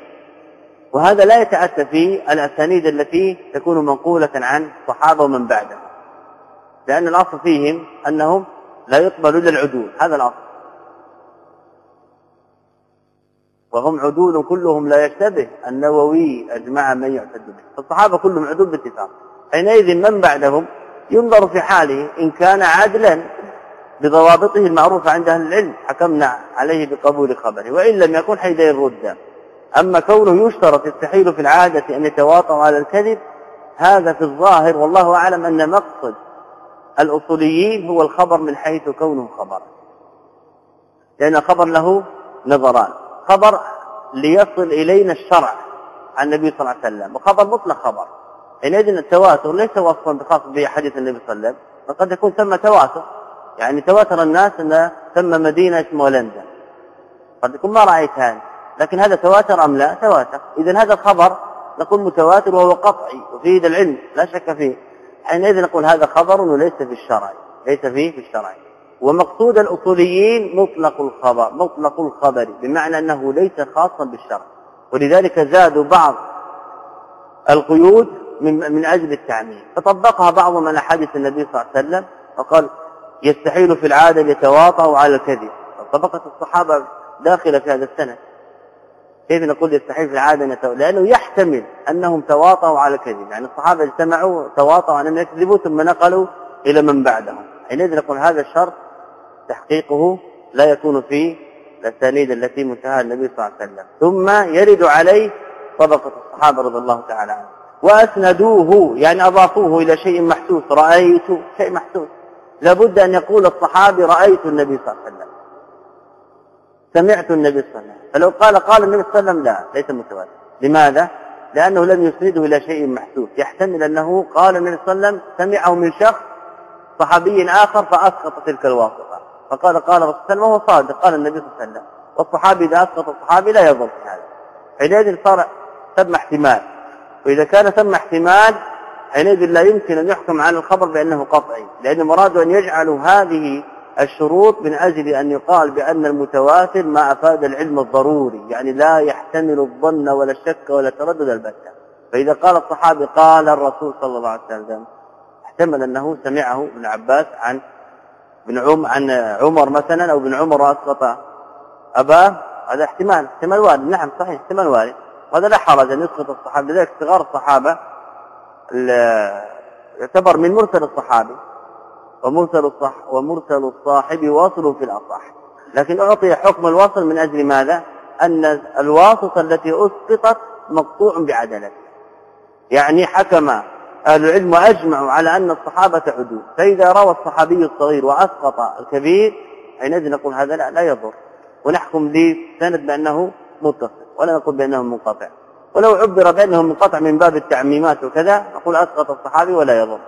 وهذا لا يتأتى في الأسانيد التي تكون منقولة عن صحابة ومن بعدهم. لأن الأصل فيهم أنهم لا يقبل إلا العدول هذا الأصل. وهم عدول كلهم لا يشتبه النووي أجمع من يعتد به. فالصحابه كلهم عدول باتفاق. حينئذ من بعدهم؟ ينظر في حاله إن كان عادلا بضوابطه المعروفه عند أهل العلم حكمنا عليه بقبول خبره وإن لم يكن حيدين ردا أما كونه يشترط يستحيل في العادة أن يتواطوا على الكذب هذا في الظاهر والله أعلم أن مقصد الأصوليين هو الخبر من حيث كونه خبر. لأن الخبر له نظران. خبر ليصل إلينا الشرع عن النبي صلى الله عليه وسلم. وخبر مطلق خبر. حينئذ التواتر ليس وصفا بخاص بحديث النبي صلى الله عليه وسلم وقد يكون ثم تواتر. يعني تواتر الناس أن ثم مدينة اسمها لندن. قد يكون ما رايت هذا لكن هذا تواتر أم لا؟ تواتر. اذا هذا الخبر نقول متواتر وهو قطعي وفيه العلم لا شك فيه. حينئذ نقول هذا خبر وليس في الشرع ليس فيه في الشرع. ومقصود الأصوليين مطلق الخبر مطلق الخبر بمعنى أنه ليس خاصا بالشرع. ولذلك زادوا بعض القيود من من أجل التعميم. فطبقها بعض من أحاديث النبي صلى الله عليه وسلم وقال يستحيل في العادة يتواطؤ على الكذب. طبقت الصحابة داخلة في هذا السند. كيف نقول يستحيل في العادة يتواطؤ لأنه يحتمل أنهم تواطؤوا على الكذب. يعني الصحابة اجتمعوا تواطؤوا أنهم يكذبوا ثم نقلوا إلى من بعدهم. حينئذ نقول هذا الشرط تحقيقه لا يكون في الأسانيد التي منتهى النبي صلى الله عليه وسلم. ثم يرد عليه طبقة الصحابة رضي الله تعالى عنهم. وأسندوه يعني أضافوه إلى شيء محسوس رأيت شيء محسوس. لابد أن يقول الصحابي رأيت النبي صلى الله عليه وسلم. سمعت النبي صلى الله عليه وسلم. فلو قال قال النبي صلى الله عليه وسلم لا ليس متواتر. لماذا؟ لأنه لم يسنده إلى شيء محسوس يحتمل أنه قال النبي صلى الله عليه وسلم سمعه من شخص صحابي آخر فأسقط تلك الواسطه فقال قال صلى الله وهو صادق. قال النبي صلى الله عليه وسلم والصحابي إذا أسقط الصحابي لا يضر في هذا. حينئذ صار ثم احتمال. وإذا كان ثم احتمال حينئذ لا يمكن أن يحكم على الخبر بأنه قطعي. لأن مراد أن يجعلوا هذه الشروط من أجل أن يقال بأن المتواتر ما أفاد العلم الضروري يعني لا يحتمل الظن ولا الشك ولا التردد البتة. فإذا قال الصحابي قال الرسول صلى الله عليه وسلم احتمل أنه سمعه ابن عباس عن ابن عم عن عمر مثلا أو ابن عمر أسقط أباه. هذا احتمال احتمال وارد. نعم صحيح احتمال وارد. وهذا لا حرج أن يسقط الصحابه لذلك صغار الصحابة يعتبر من مرسل الصحابي. ومرسل الصح ومرسل الصاحب واصل في الأصح. لكن أعطي حكم الوصل من أجل ماذا؟ أن الواسطة التي أسقطت مقطوع بعدلته يعني حكم أهل العلم وأجمعوا على أن الصحابة عدول. فإذا روى الصحابي الصغير وأسقط الكبير حينئذ نقول هذا لا, لا يضر. ونحكم لسند بأنه متصل ولا نقول بأنه منقطع. ولو عبر بأنه منقطع من باب التعميمات وكذا نقول أسقط الصحابي ولا يضر.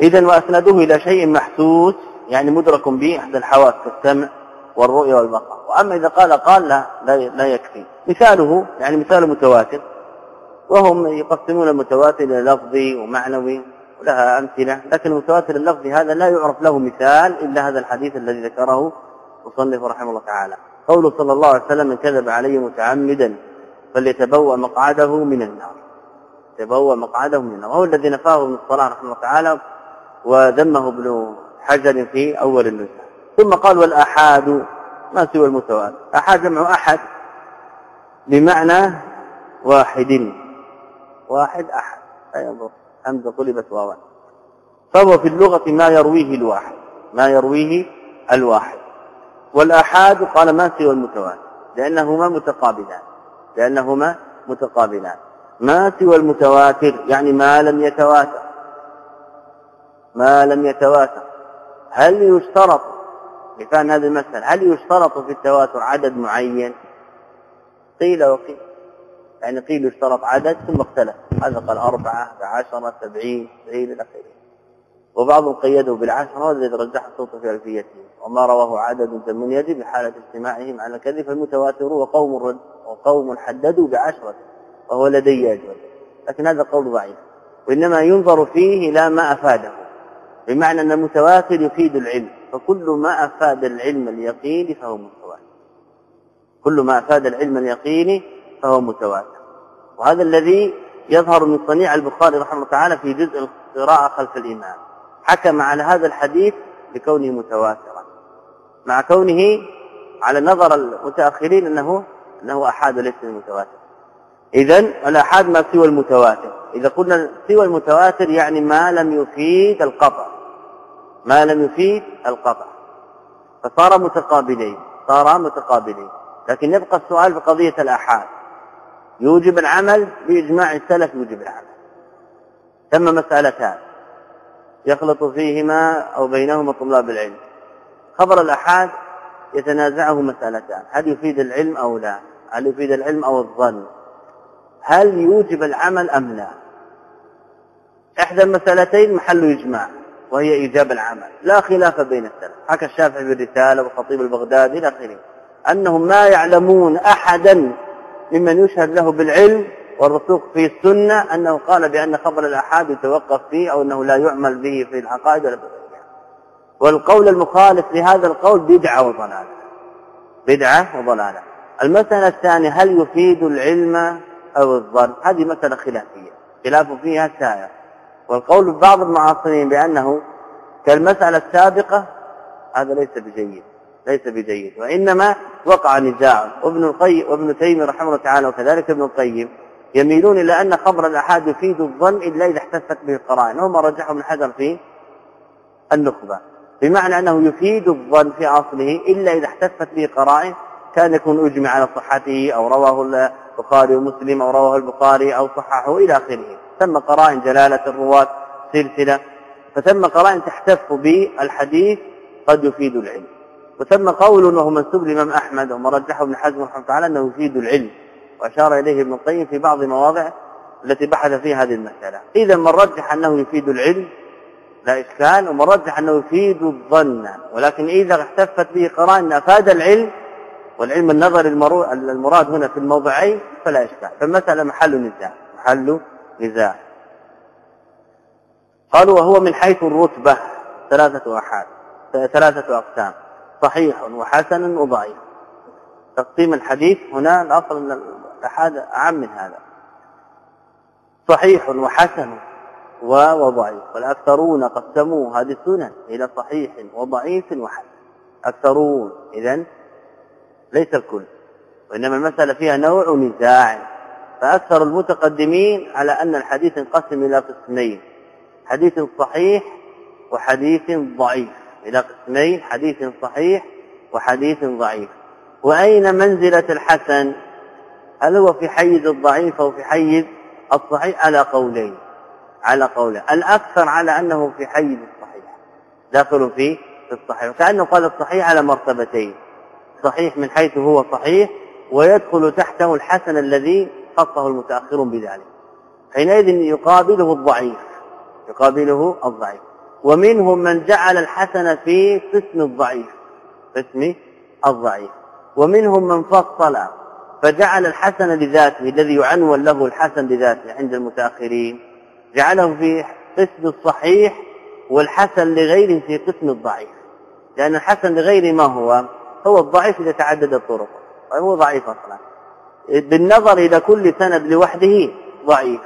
اذا واسندوه إلى شيء محسوس يعني مدرك به أحد الحواس كالسمع والرؤية والبصر. وأما إذا قال قال لا لا, لا يكفي. مثاله يعني مثال متواتر. وهم يقسمون المتواتر إلى لفظي ومعنوي ولها أمثلة. لكن المتواتر اللفظي هذا لا يعرف له مثال إلا هذا الحديث الذي ذكره مصنف رحمه الله تعالى. قوله صلى الله عليه وسلم من كذب علي متعمدا فليتبوأ مقعده من النار. تبوأ مقعده من النار. وهو الذي نفاه من الصلاة رحمه الله تعالى وذمه ابن حجر في أول النزهه ثم قال والآحاد ما سوى المتواتر. آحاد جمع أحد بمعنى واحد. واحد أحد. لا يضر همزه قلبت واوا فهو في اللغة ما يرويه الواحد ما يرويه الواحد. والآحاد قال ما سوى المتواتر لأنهما متقابلان. لأنهما متقابلان. ما سوى المتواتر يعني ما لم يتواتر. ما لم يتواتر. هل يشترط لفان هذه المسألة هل يشترط في التواتر عدد معين؟ قيل وقيل. يعني قيل يشترط عدد ثم اختلف. هذا قال أربعة بعشرة سبعين سبعين إلى آخره. وبعضهم قيدوا بالعشرة الذي رجح الصوت في ألفيته. وما رواه عدد من يجب بحالة اجتماعهم على الكذب فالمتواتر وقوم رد وقوم حددوا بعشرة وهو لدي أجود لكن هذا قول ضعيف. وإنما ينظر فيه إلى ما أفاده. بمعنى أن المتواتر يفيد العلم فكل ما أفاد العلم اليقيني فهو متواتر كل ما أفاد العلم اليقيني فهو متواتر وهذا الذي يظهر من صنيع البخاري رحمه الله تعالى في جزء القراءة خلف الإمام حكم على هذا الحديث بكونه متواترا مع كونه على نظر المتأخرين أنه أنه أحاد ليس المتواتر إذا الأحاد ما سوى المتواتر إذا قلنا سوى المتواتر يعني ما لم يفيد القطع. ما لم يفيد القطع. فصار متقابلين صار متقابلين. لكن يبقى السؤال في قضية الآحاد. يوجب العمل بإجماع السلف يوجب العمل. ثم مسألتان. يخلط فيهما أو بينهما طلاب العلم. خبر الأحاد يتنازعه مسألتان. هل يفيد العلم أو لا؟ هل يفيد العلم أو الظن؟ هل يوجب العمل أم لا؟ إحدى المسألتين محل إجماع. وهي إيجاب العمل. لا خلاف بين السلف. حكى الشافعي بالرسالة والخطيب البغدادي إلى آخره. أنهم ما يعلمون أحدا ممن يشهد له بالعلم والرسوخ في السنة أنه قال بأن خبر الأحاد يتوقف فيه أو أنه لا يعمل به في العقائد ولا بغيرها والقول المخالف لهذا القول بدعة وضلالة. بدعة وضلالة. المسألة الثانية هل يفيد العلم أو الظن؟ هذه مسألة خلافية. خلاف فيها سائر. والقول بعض المعاصرين بأنه كالمسألة السابقة هذا ليس بجيد ليس بجيد وإنما وقع نزاع. وابن القيم وابن تيمية رحمه الله تعالى وكذلك ابن القيم يميلون إلى أن خبر الأحاد يفيد الظن إلا إذا احتفت به القرائن. وهم رجحوا ابن حجر في النخبة بمعنى أنه يفيد الظن في أصله إلا إذا احتفت به قرائن كان يكون أجمع على صحته أو رواه البخاري ومسلم أو رواه البخاري أو صححه إلى آخره. ثم قرائن جلالة الرواة سلسلة فثم قرائن تحتف بالحديث قد يفيد العلم. وثم قول وهو منسوب للامام أحمد ومرجحه ابن حزم رحمه الله تعالى أنه يفيد العلم وأشار إليه ابن القيم في بعض مواضع التي بحث فيها هذه المسألة. إذا من رجح أنه يفيد العلم لا إشكال ومن رجح أنه يفيد الظن ولكن إذا احتفت به قرائن أفاد العلم والعلم النظر المراد هنا في الموضعين فلا إشكال. فالمسألة محل نزاع محل نزاع قالوا وهو من حيث الرتبة ثلاثة احاد ثلاثة أقسام. صحيح وحسن وضعيف. تقسيم الحديث هنا الأصل الأحاد أعم من هذا. صحيح وحسن وضعيف. والأكثرون قسموا هذه السنن إلى صحيح وضعيف وحسن. أكثرون. اذا ليس الكل. وإنما المسألة فيها نوع نزاع. فأكثر المتقدمين على أن الحديث ينقسم إلى قسمين حديث صحيح وحديث ضعيف. إلى قسمين حديث صحيح وحديث ضعيف. وأين منزلة الحسن؟ هل هو في حيز الضعيف أو في حيز الصحيح؟ على قولين. على قولين. الأكثر على أنه في حيز الصحيح. داخل في الصحيح. وكأنه قال الصحيح على مرتبتين. صحيح من حيث هو صحيح ويدخل تحته الحسن الذي خصه المتأخرون بذلك. حينئذ يقابله الضعيف يقابله الضعيف. ومنهم من جعل الحسن في قسم الضعيف قسم الضعيف. ومنهم من فصل فجعل الحسن لذاته الذي يعنون له الحسن لذاته عند المتأخرين. جعله في قسم الصحيح والحسن لغيره في قسم الضعيف. لأن الحسن لغير ما هو هو الضعيف إذا تعدد الطرق هو ضعيف أصلا. بالنظر إلى كل سند لوحده ضعيف.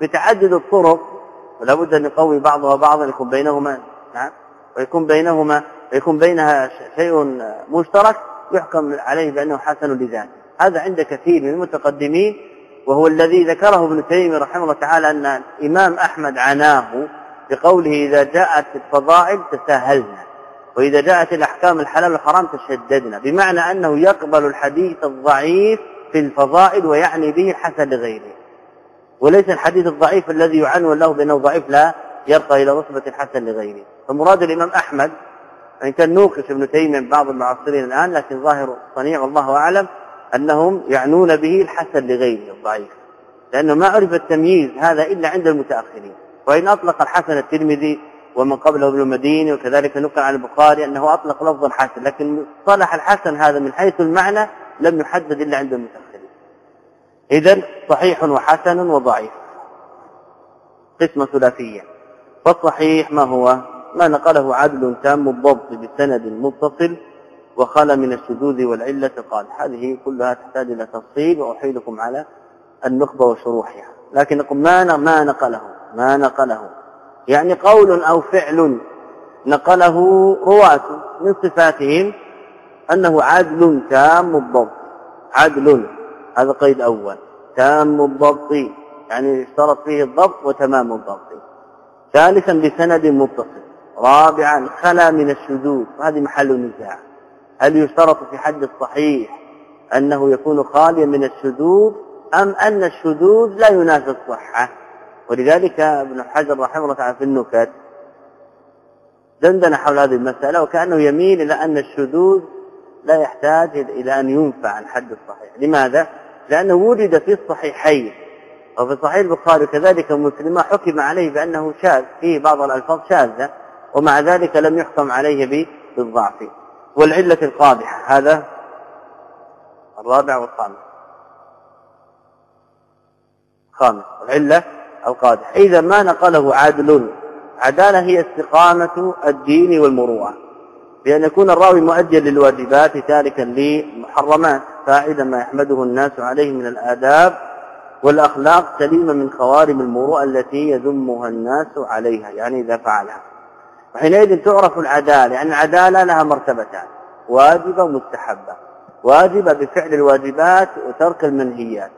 بتعدد الطرق ولا بد أن يقوي بعضها بعضا يكون بينهما نعم ويكون بينهما يكون بينها شيء مشترك يحكم عليه بأنه حسن لذاته. هذا عند كثير من المتقدمين وهو الذي ذكره ابن تيمية رحمه الله تعالى أن الإمام أحمد عناه بقوله إذا جاءت الفضائل تساهلنا وإذا جاءت الأحكام الحلال والحرام تشددنا بمعنى أنه يقبل الحديث الضعيف في الفضائل ويعني به الحسن لغيره. وليس الحديث الضعيف الذي يعنون له بأنه ضعيف لا يرقى إلى رتبة الحسن لغيره. فمراد الإمام أحمد وإن كان نوقش ابن تيمية بعض المعاصرين الآن لكن ظاهر الصنيع والله أعلم أنهم يعنون به الحسن لغيره الضعيف. لأنه ما عرف التمييز هذا إلا عند المتأخرين. وإن أطلق الحسن الترمذي ومن قبله ابن المديني وكذلك نقل عن البخاري أنه أطلق لفظ الحسن لكن صلح الحسن هذا من حيث المعنى لم يحدد إلا عند المتأخرين. إذا صحيح وحسن وضعيف. قسمة ثلاثية. فالصحيح ما هو؟ ما نقله عدل تام الضبط بسند متصل وخلى من الشذوذ والعلة قال هذه كلها تحتاج إلى تفصيل وأحيلكم على النخبة وشروحها. لكن نقول ما ما نقله؟ ما نقله. يعني قول أو فعل نقله رواة من صفاتهم أنه عدل تام الضبط. عدل. هذا قيد أول. تام الضبط يعني اشترط فيه الضبط وتمام الضبط. ثالثا بسند متصل. رابعا خلا من الشذوذ وهذه محل نزاع. هل يشترط في حد الصحيح أنه يكون خاليا من الشذوذ أم أن الشذوذ لا ينافي الصحة؟ ولذلك ابن حجر رحمه الله تعالى في النكت دندن حول هذه المسألة وكأنه يميل إلى أن الشذوذ لا يحتاج إلى أن ينفع عن حد الصحيح. لماذا؟ لأنه وجد في الصحيحين. وفي صحيح البخاري كذلك مسلم حكم عليه بأنه شاذ فيه بعض الألفاظ شاذة ومع ذلك لم يحكم عليه بالضعف. والعلة القادحة هذا الرابع والخامس. خامس العلة القادحة إذا ما نقله عادل عدالة هي استقامة الدين والمروءة. بأن يكون الراوي مؤديا للواجبات تاركا للمحرمات فاعلا ما يحمده الناس عليه من الآداب والأخلاق سليمة من خوارم المروءة التي يذمها الناس عليها يعني إذا فعلها. وحينئذ تعرف العدالة يعني العدالة لها مرتبتان واجبة ومستحبة. واجبة بفعل الواجبات وترك المنهيات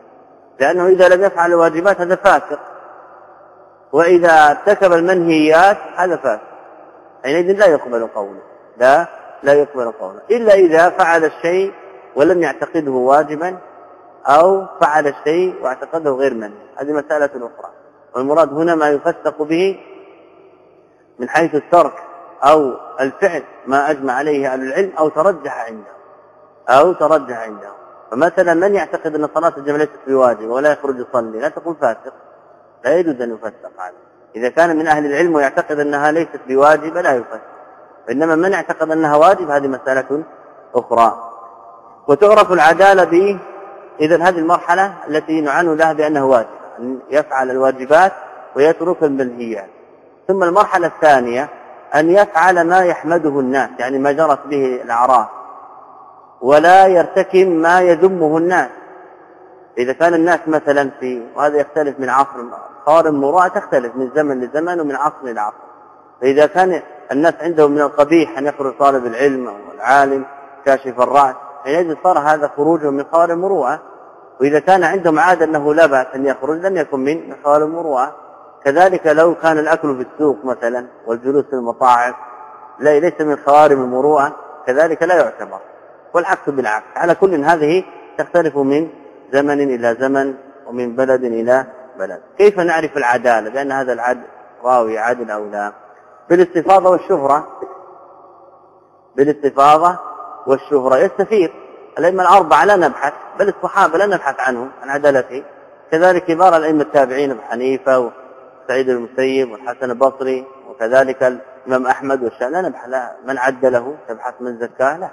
لأنه إذا لم يفعل الواجبات هذا فاسق. وإذا ارتكب المنهيات هذا فاسق. حينئذ لا يقبل قوله. لا لا يقبل قوله. إلا إذا فعل الشيء ولم يعتقده واجبا أو فعل الشيء واعتقده غير منهي هذه مسألة أخرى. والمراد هنا ما يفسق به من حيث الترك أو الفعل ما أجمع عليه أهل العلم أو ترجح عنده. أو ترجح عنده. فمثلا من يعتقد أن صلاة الجمع ليست بواجب ولا يخرج يصلي لا تقول فاسق لا يجوز أن يفسق هذا. إذا كان من أهل العلم ويعتقد أنها ليست بواجبة لا يفسق. وإنما من اعتقد أنها واجب هذه مسألة أخرى. وتعرف العدالة ب إذا هذه المرحلة التي نعنى لها بأنه واجب أن يفعل الواجبات ويترك المنهيات. ثم المرحلة الثانية أن يفعل ما يحمده الناس يعني ما جرت به الأعراف ولا يرتكب ما يذمه الناس. إذا كان الناس مثلا في وهذا يختلف من عصر خوارم المروءه تختلف من زمن لزمن ومن عصر إلى عصر. فإذا كان الناس عندهم من القبيح أن يخرج طالب العلم أو العالم كاشف الرأس حينئذ صار هذا خروج من خوارم المروءة. وإذا كان عندهم عادة أنه لا بأس أن يخرج لم يكن من خوارم المروءة. كذلك لو كان الأكل في السوق مثلا والجلوس في المطاعم لا ليس من خوارم المروءة كذلك لا يعتبر. والعكس بالعكس. على كل هذه تختلف من زمن إلى زمن ومن بلد إلى بلد. كيف نعرف العدالة؟ بأن هذا العدل راوي عدل أو لا؟ بالاستفاضة والشهرة. بالاستفاضة والشهرة. يستفيد. الأئمة الأربعة لا نبحث بل الصحابة لا نبحث عنهم عن عدالته كذلك كبار الأئمة التابعين أبو حنيفة وسعيد المسيب والحسن البصري وكذلك الإمام أحمد والشافعي لا نبحث من عدله تبحث من زكاه لا.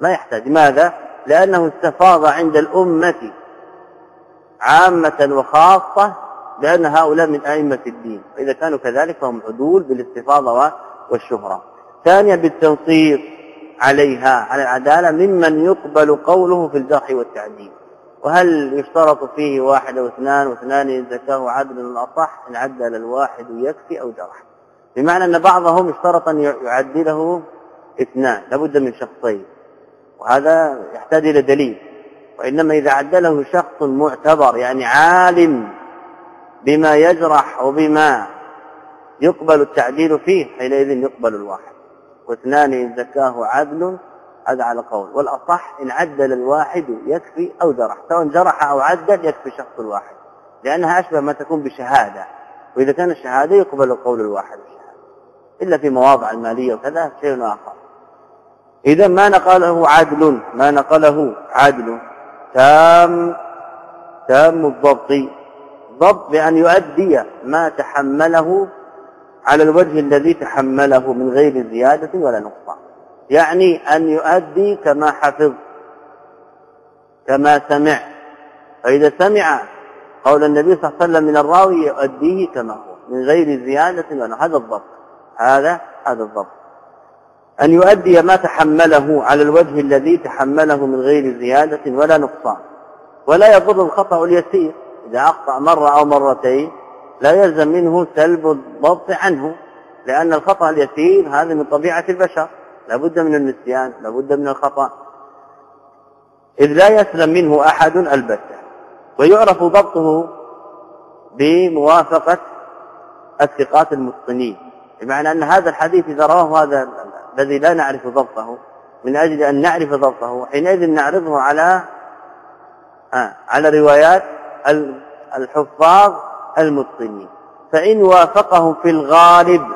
ما يحتاج. لماذا؟ لأنه استفاض عند الأمة عامة وخاصة لأن هؤلاء من أئمة الدين فإذا كانوا كذلك فهم عدول بالاستفاضة والشهرة. ثانيا بالتنصيص عليها على العدالة ممن يقبل قوله في الجرح والتعديل. وهل يشترط فيه واحد أو اثنان واثنان إن زكاه عدل الأصح إن عدل الواحد يكفي أو جرح. بمعنى أن بعضهم اشترط أن يعدله اثنان لابد من شخصين. وهذا يحتاج إلى دليل. وإنما إذا عدله شخص معتبر يعني عالم بما يجرح وبما يقبل التعديل فيه حينئذ يقبل الواحد. واثنان إن زكاه عدل هذا على قول. والأصح إن عدل الواحد يكفي أو جرح. سواء جرح أو عدل يكفي شخص الواحد. لأنها أشبه ما تكون بشهادة. وإذا كان الشهادة يقبل القول الواحد الشهادة. إلا في مواضع المالية وكذا شيء آخر. إذا ما نقله عدل ما نقله عدل. تام تام الضبط ضبط بأن يؤدي ما تحمله على الوجه الذي تحمله من غير زيادة ولا نقصان. يعني أن يؤدي كما حفظ كما سمع. فإذا سمع قول النبي صلى الله عليه وسلم من الراوي يؤديه كما هو من غير زيادة ولا هذا الضبط. هذا هذا الضبط. أن يؤدي ما تحمله على الوجه الذي تحمله من غير زيادة ولا نقصان. ولا يضر الخطأ اليسير. إذا أخطأ مرة أو مرتين لا يلزم منه سلب الضبط عنه لأن الخطأ اليسير هذا من طبيعة البشر. لابد من النسيان لابد من الخطأ. إذ لا يسلم منه أحد البتة ويعرف ضبطه بموافقة الثقات المتقنين. بمعنى أن هذا الحديث إذا رواه هذا الذي لا نعرف ضبطه من أجل أن نعرف ضبطه حينئذ نعرضه على آه على روايات الحفاظ المتقنين. فإن وافقهم في الغالب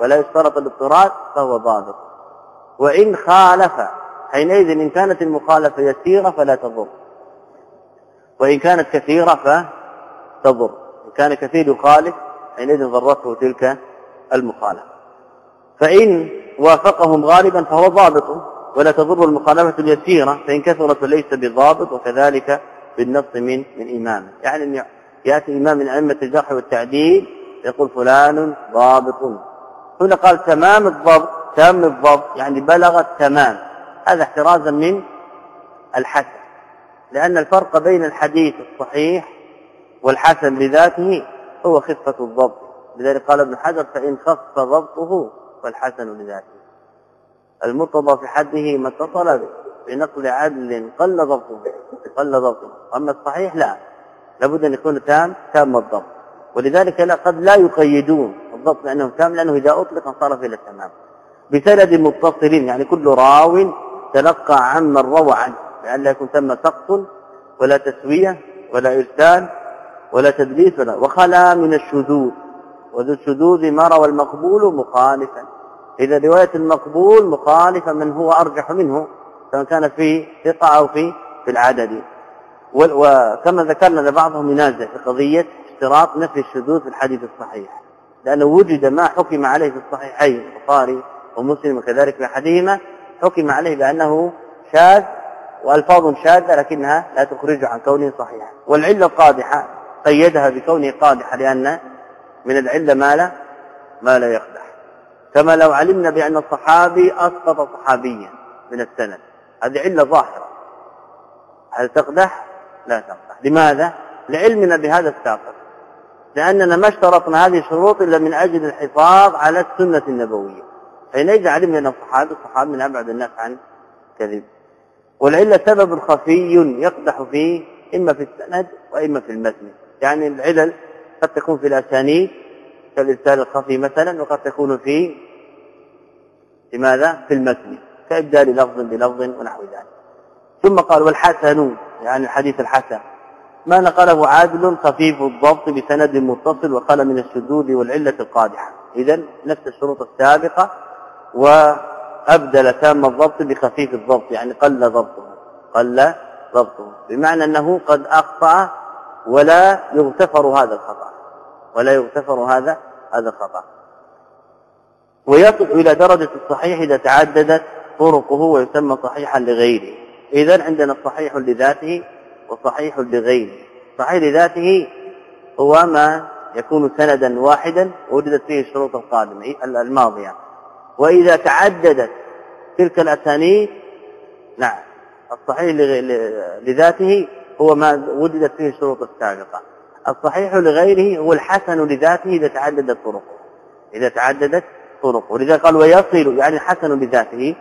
ولا يشترط الاضطراد فهو ضابط. وإن خالف حينئذ إن كانت المخالفة يسيرة فلا تضر. وإن كانت كثيرة فتضر. إن كان كثير يخالف حينئذ ضرته تلك المخالفة. فإن وافقهم غالبا فهو ضابط ولا تضر المخالفة اليسيرة فإن كثرت فليس بضابط وكذلك بالنص من من إمامه يعني يأتي إمام من أئمة الجرح والتعديل يقول فلان ضابط. هنا قال تمام الضبط تام الضبط يعني بلغ التمام. هذا احترازا من الحسن. لأن الفرق بين الحديث الصحيح والحسن بذاته هو خفة الضبط. لذلك قال ابن حجر فإن خف ضبطه فالحسن لذاته المرتضى في حده ما اتصل بنقل عدل قل ضبطه قل ضبطه أما الصحيح لا. لابد أن يكون تام تام الضبط. ولذلك لا قد لا يقيدون الضبط لأنه تام لأنه إذا أطلق انصرف إلى التمام. بسند متصل يعني كل راو تلقى عمن روى عنه لأن لا يكون ثم سقط ولا تسوية ولا إرسال ولا تدليس ولا وخلا من الشذوذ. وذو الشذوذ ما روى المقبول مخالفا. إذا رواية المقبول مخالفا من هو أرجح منه. سواء كان في ثقة أو في في العدد. وكما ذكرنا لبعضهم ينازع في قضية اشتراط نفي الشذوذ في الحديث الصحيح لأنه وجد ما حكم عليه في الصحيحين البخاري ومسلم وكذلك في أحدهما حكم عليه بأنه شاذ وألفاظ شاذة لكنها لا تخرج عن كونه صحيحا والعلة القادحة قيدها بكونه قادحة لأن من العلة ما لا ما لا يقدح. كما لو علمنا بأن الصحابي أسقط صحابيا من السند. هذه علة ظاهرة. هل تقدح؟ لا تقدح. لماذا؟ لعلمنا بهذا الساقط. لأننا ما اشترطنا هذه الشروط إلا من أجل الحفاظ على السنة النبوية. حينئذ علمنا ان الصحابي الصحابي من أبعد الناس عن كذب والعلة سبب خفي يقدح فيه إما في السند وإما في المتن. يعني العلل قد تكون في الأسانيد كالإرسال الخفي مثلا وقد تكون في لماذا؟ في المتن. كابدال لفظ بلفظ ونحو ذلك. ثم قال والحسن يعني الحديث الحسن ما نقله عادل خفيف الضبط بسند متصل وقال من الشذوذ والعلة القادحة. اذا نفس الشروط السابقة و أبدل تام الضبط بخفيف الضبط يعني قل ضبطه قل ضبطه. بمعنى أنه قد أخطأ ولا يغتفر هذا الخطأ ولا يغتفر هذا هذا الخطأ. ويصل إلى درجة الصحيح إذا تعددت طرقه ويسمى صحيحا لغيره. إذا عندنا الصحيح لذاته وصحيح لغيره. صحيح لذاته هو ما يكون سندا واحدا وجدت فيه الشروط القادمة الماضية. وإذا تعددت تلك الأسانيد نعم الصحيح لذاته هو ما وجدت فيه الشروط السابقة. الصحيح لغيره هو الحسن لذاته إذا تعددت طرقه. إذا تعددت طرقه. ولذا قال ويصل يعني الحسن لذاته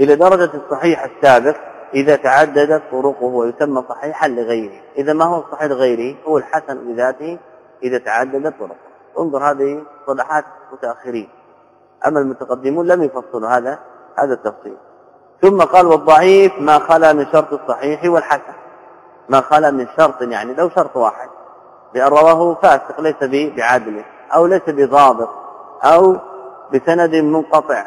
إلى درجة الصحيح السابق إذا تعددت طرقه ويسمى صحيحا لغيره. إذا ما هو الصحيح لغيره؟ هو الحسن لذاته إذا تعددت طرقه. انظر هذه صلاحات متأخرين. أما المتقدمون لم يفصلوا هذا هذا التفصيل. ثم قال والضعيف ما خلا من شرط الصحيح والحسن. ما خلا من شرط يعني لو شرط واحد. بأن رواه فاسق ليس بعادل أو ليس بضابط أو بسند منقطع.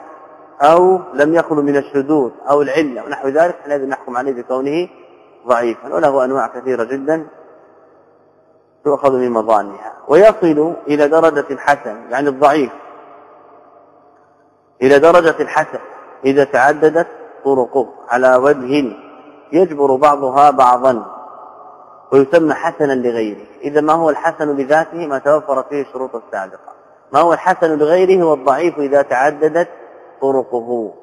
أو لم يخلو من الشذوذ أو العلة ونحو ذلك الذي نحكم عليه بكونه ضعيفا. وله أنواع كثيرة جدا تؤخذ من مظانها. ويصل إلى درجة الحسن يعني الضعيف. إلى درجة الحسن إذا تعددت طرقه على وجه يجبر بعضها بعضا ويسمى حسنا لغيره. إذا ما هو الحسن لذاته ما توفرت فيه الشروط السابقة. ما هو الحسن لغيره هو الضعيف إذا تعددت طرقه.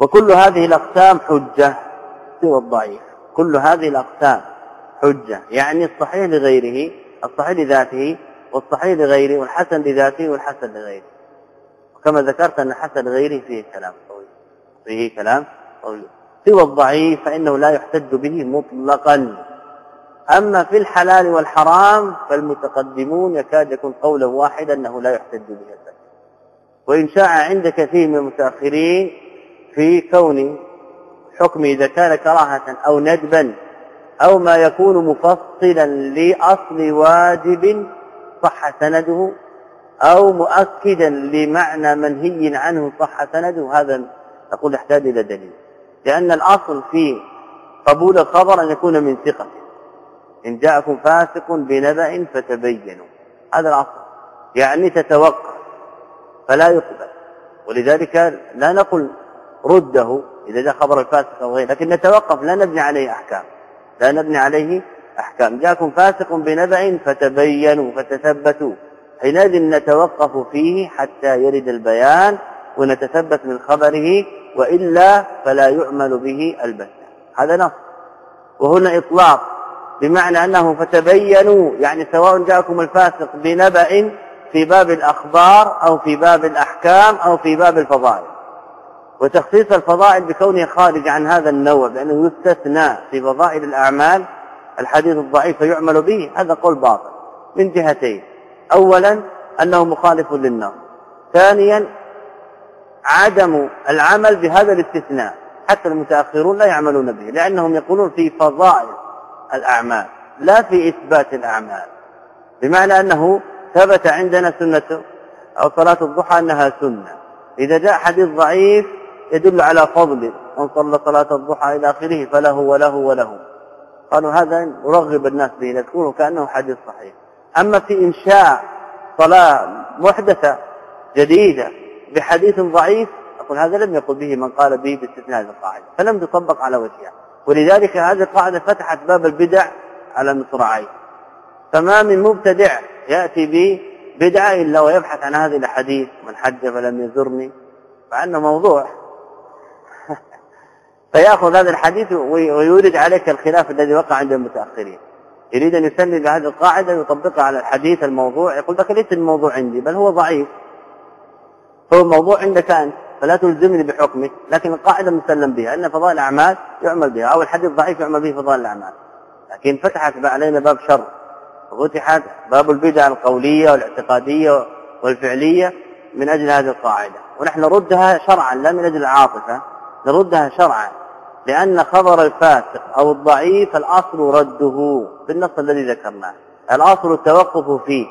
وكل هذه الأقسام حجة سوى الضعيف. كل هذه الأقسام حجة يعني الصحيح لغيره الصحيح لذاته والصحيح لغيره والحسن لذاته والحسن لغيره. كما ذكرت أن حسن غيره فيه كلام طويل فيه كلام طويل. سوى الضعيف فإنه لا يحتج به مطلقا. أما في الحلال والحرام فالمتقدمون يكاد يكون قولا واحدا أنه لا يحتج به البتة وإن شاء عند كثير من المتأخرين في كون حكم إذا كان كراهة أو ندبا أو ما يكون مفصلا لأصل واجب صح سنده أو مؤكدا لمعنى منهي عنه صح سنده. هذا نقول يحتاج إلى دليل. لأن الأصل في قبول الخبر أن يكون من ثقة. إن جاءكم فاسق بنبأ فتبينوا. هذا الأصل. يعني تتوقف. فلا يقبل. ولذلك لا نقول رده إذا جاء خبر الفاسق أو غيره لكن نتوقف لا نبني عليه أحكام. لا نبني عليه أحكام. جاءكم فاسق بنبأ فتبينوا فتثبتوا. حينئذ نتوقف فيه حتى يرد البيان ونتثبت من خبره وإلا فلا يعمل به البتة. هذا نص. وهنا إطلاق بمعنى أنه فتبينوا يعني سواء جاءكم الفاسق بنبأ في باب الأخبار أو في باب الأحكام أو في باب الفضائل. وتخصيص الفضائل بكونه خارج عن هذا النوع بأنه يستثنى في فضائل الأعمال الحديث الضعيف فيعمل به هذا قول باطل من جهتين. اولا أنه مخالف للنص ثانيا عدم العمل بهذا الاستثناء حتى المتأخرون لا يعملون به لأنهم يقولون في فضائل الأعمال لا في إثبات الأعمال. بمعنى أنه ثبت عندنا سنة أو صلاة الضحى أنها سنة. إذا جاء حديث ضعيف يدل على فضل من صلى صلاة الضحى إلى آخره فله وله وله. قالوا هذا نرغب الناس به نذكره كأنه حديث صحيح. أما في إنشاء صلاة محدثة جديدة بحديث ضعيف أقول هذا لم يقل به من قال به باستثناء هذه القاعدة فلم تطبق على وجهها ولذلك هذه القاعدة فتحت باب البدع على مصراعيه فما من مبتدع يأتي ببدعة إلا ويبحث عن هذه الأحاديث من حج فلم يزرني فأنه موضوع. فيأخذ هذا الحديث ويورد عليك الخلاف الذي وقع عند المتأخرين. يريد أن يسلم بهذه القاعدة ويطبقها على الحديث الموضوع يقول لك ليس الموضوع عندي بل هو ضعيف. هو موضوع عندك أنت فلا تلزمني بحكمه لكن القاعدة مسلم بها إن فضائل الأعمال يعمل بها أو الحديث ضعيف يعمل به فضائل الأعمال. لكن فتحت علينا باب شر. وفتحت باب البدع القولية والاعتقادية والفعلية من أجل هذه القاعدة. ونحن نردها شرعا لا من أجل العاطفة نردها شرعا. لأن خبر الفاسق أو الضعيف الأصل رده بالنص الذي ذكرناه. الأصل التوقف فيه.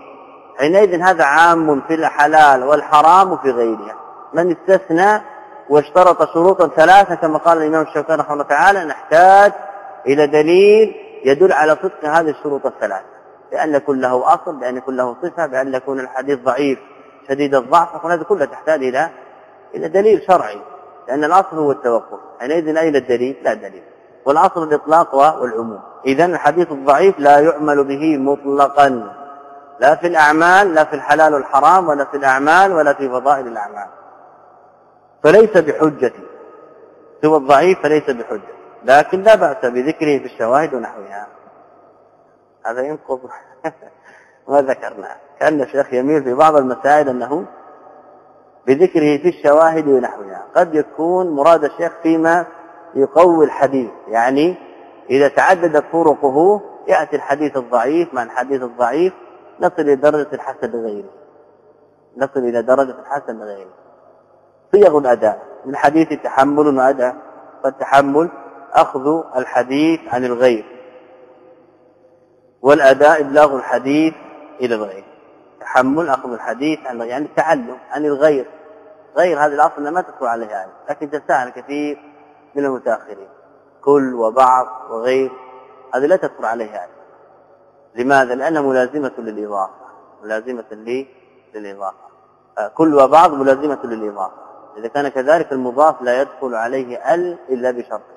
حينئذ هذا عام في الحلال والحرام وفي غيرها من استثنى واشترط شروطا ثلاثة كما قال الإمام الشوكاني رحمه الله تعالى نحتاج إلى دليل يدل على صدق هذه الشروط الثلاثة. بأن يكون له أصل بأن يكون له صفة بأن يكون الحديث ضعيف شديد الضعف هذا كله تحتاج إلى إلى دليل شرعي لأن الأصل هو التوقف. حينئذ أين الدليل؟ لا دليل. والأصل الإطلاق والعموم. إذا الحديث الضعيف لا يعمل به مطلقا. لا في الأعمال لا في الحلال والحرام ولا في الأعمال ولا في فضائل الأعمال. فليس بحجة. سوى الضعيف فليس بحجة. لكن لا بأس بذكره في الشواهد ونحوها. هذا ينقض ما ذكرناه كأن الشيخ يميل في بعض المسائل أنه بذكره في الشواهد ونحوها. قد يكون مراد الشيخ فيما يقوي الحديث. يعني إذا تعددت طرقه يأتي الحديث الضعيف مع الحديث الضعيف نصل إلى درجة الحسن لغيره نصل إلى درجة الحسن لغيره صيغ الأداء. من حديث تحمل وأداء. فالتحمل أخذ الحديث عن الغير. والأداء إبلاغ الحديث إلى الغير. تحمل أخذ الحديث عن يعني التعلم عن الغير. غير هذه الأصل ما تدخل عليها يعني لكن تساهل كثير من المتأخرين. كل وبعض وغير هذه لا تدخل عليها. يعني لماذا؟ لأنها ملازمة للإضافة ملازمة للإضافة. كل وبعض ملازمة للإضافة. إذا كان كذلك المضاف لا يدخل عليه ال إلا بشرطه.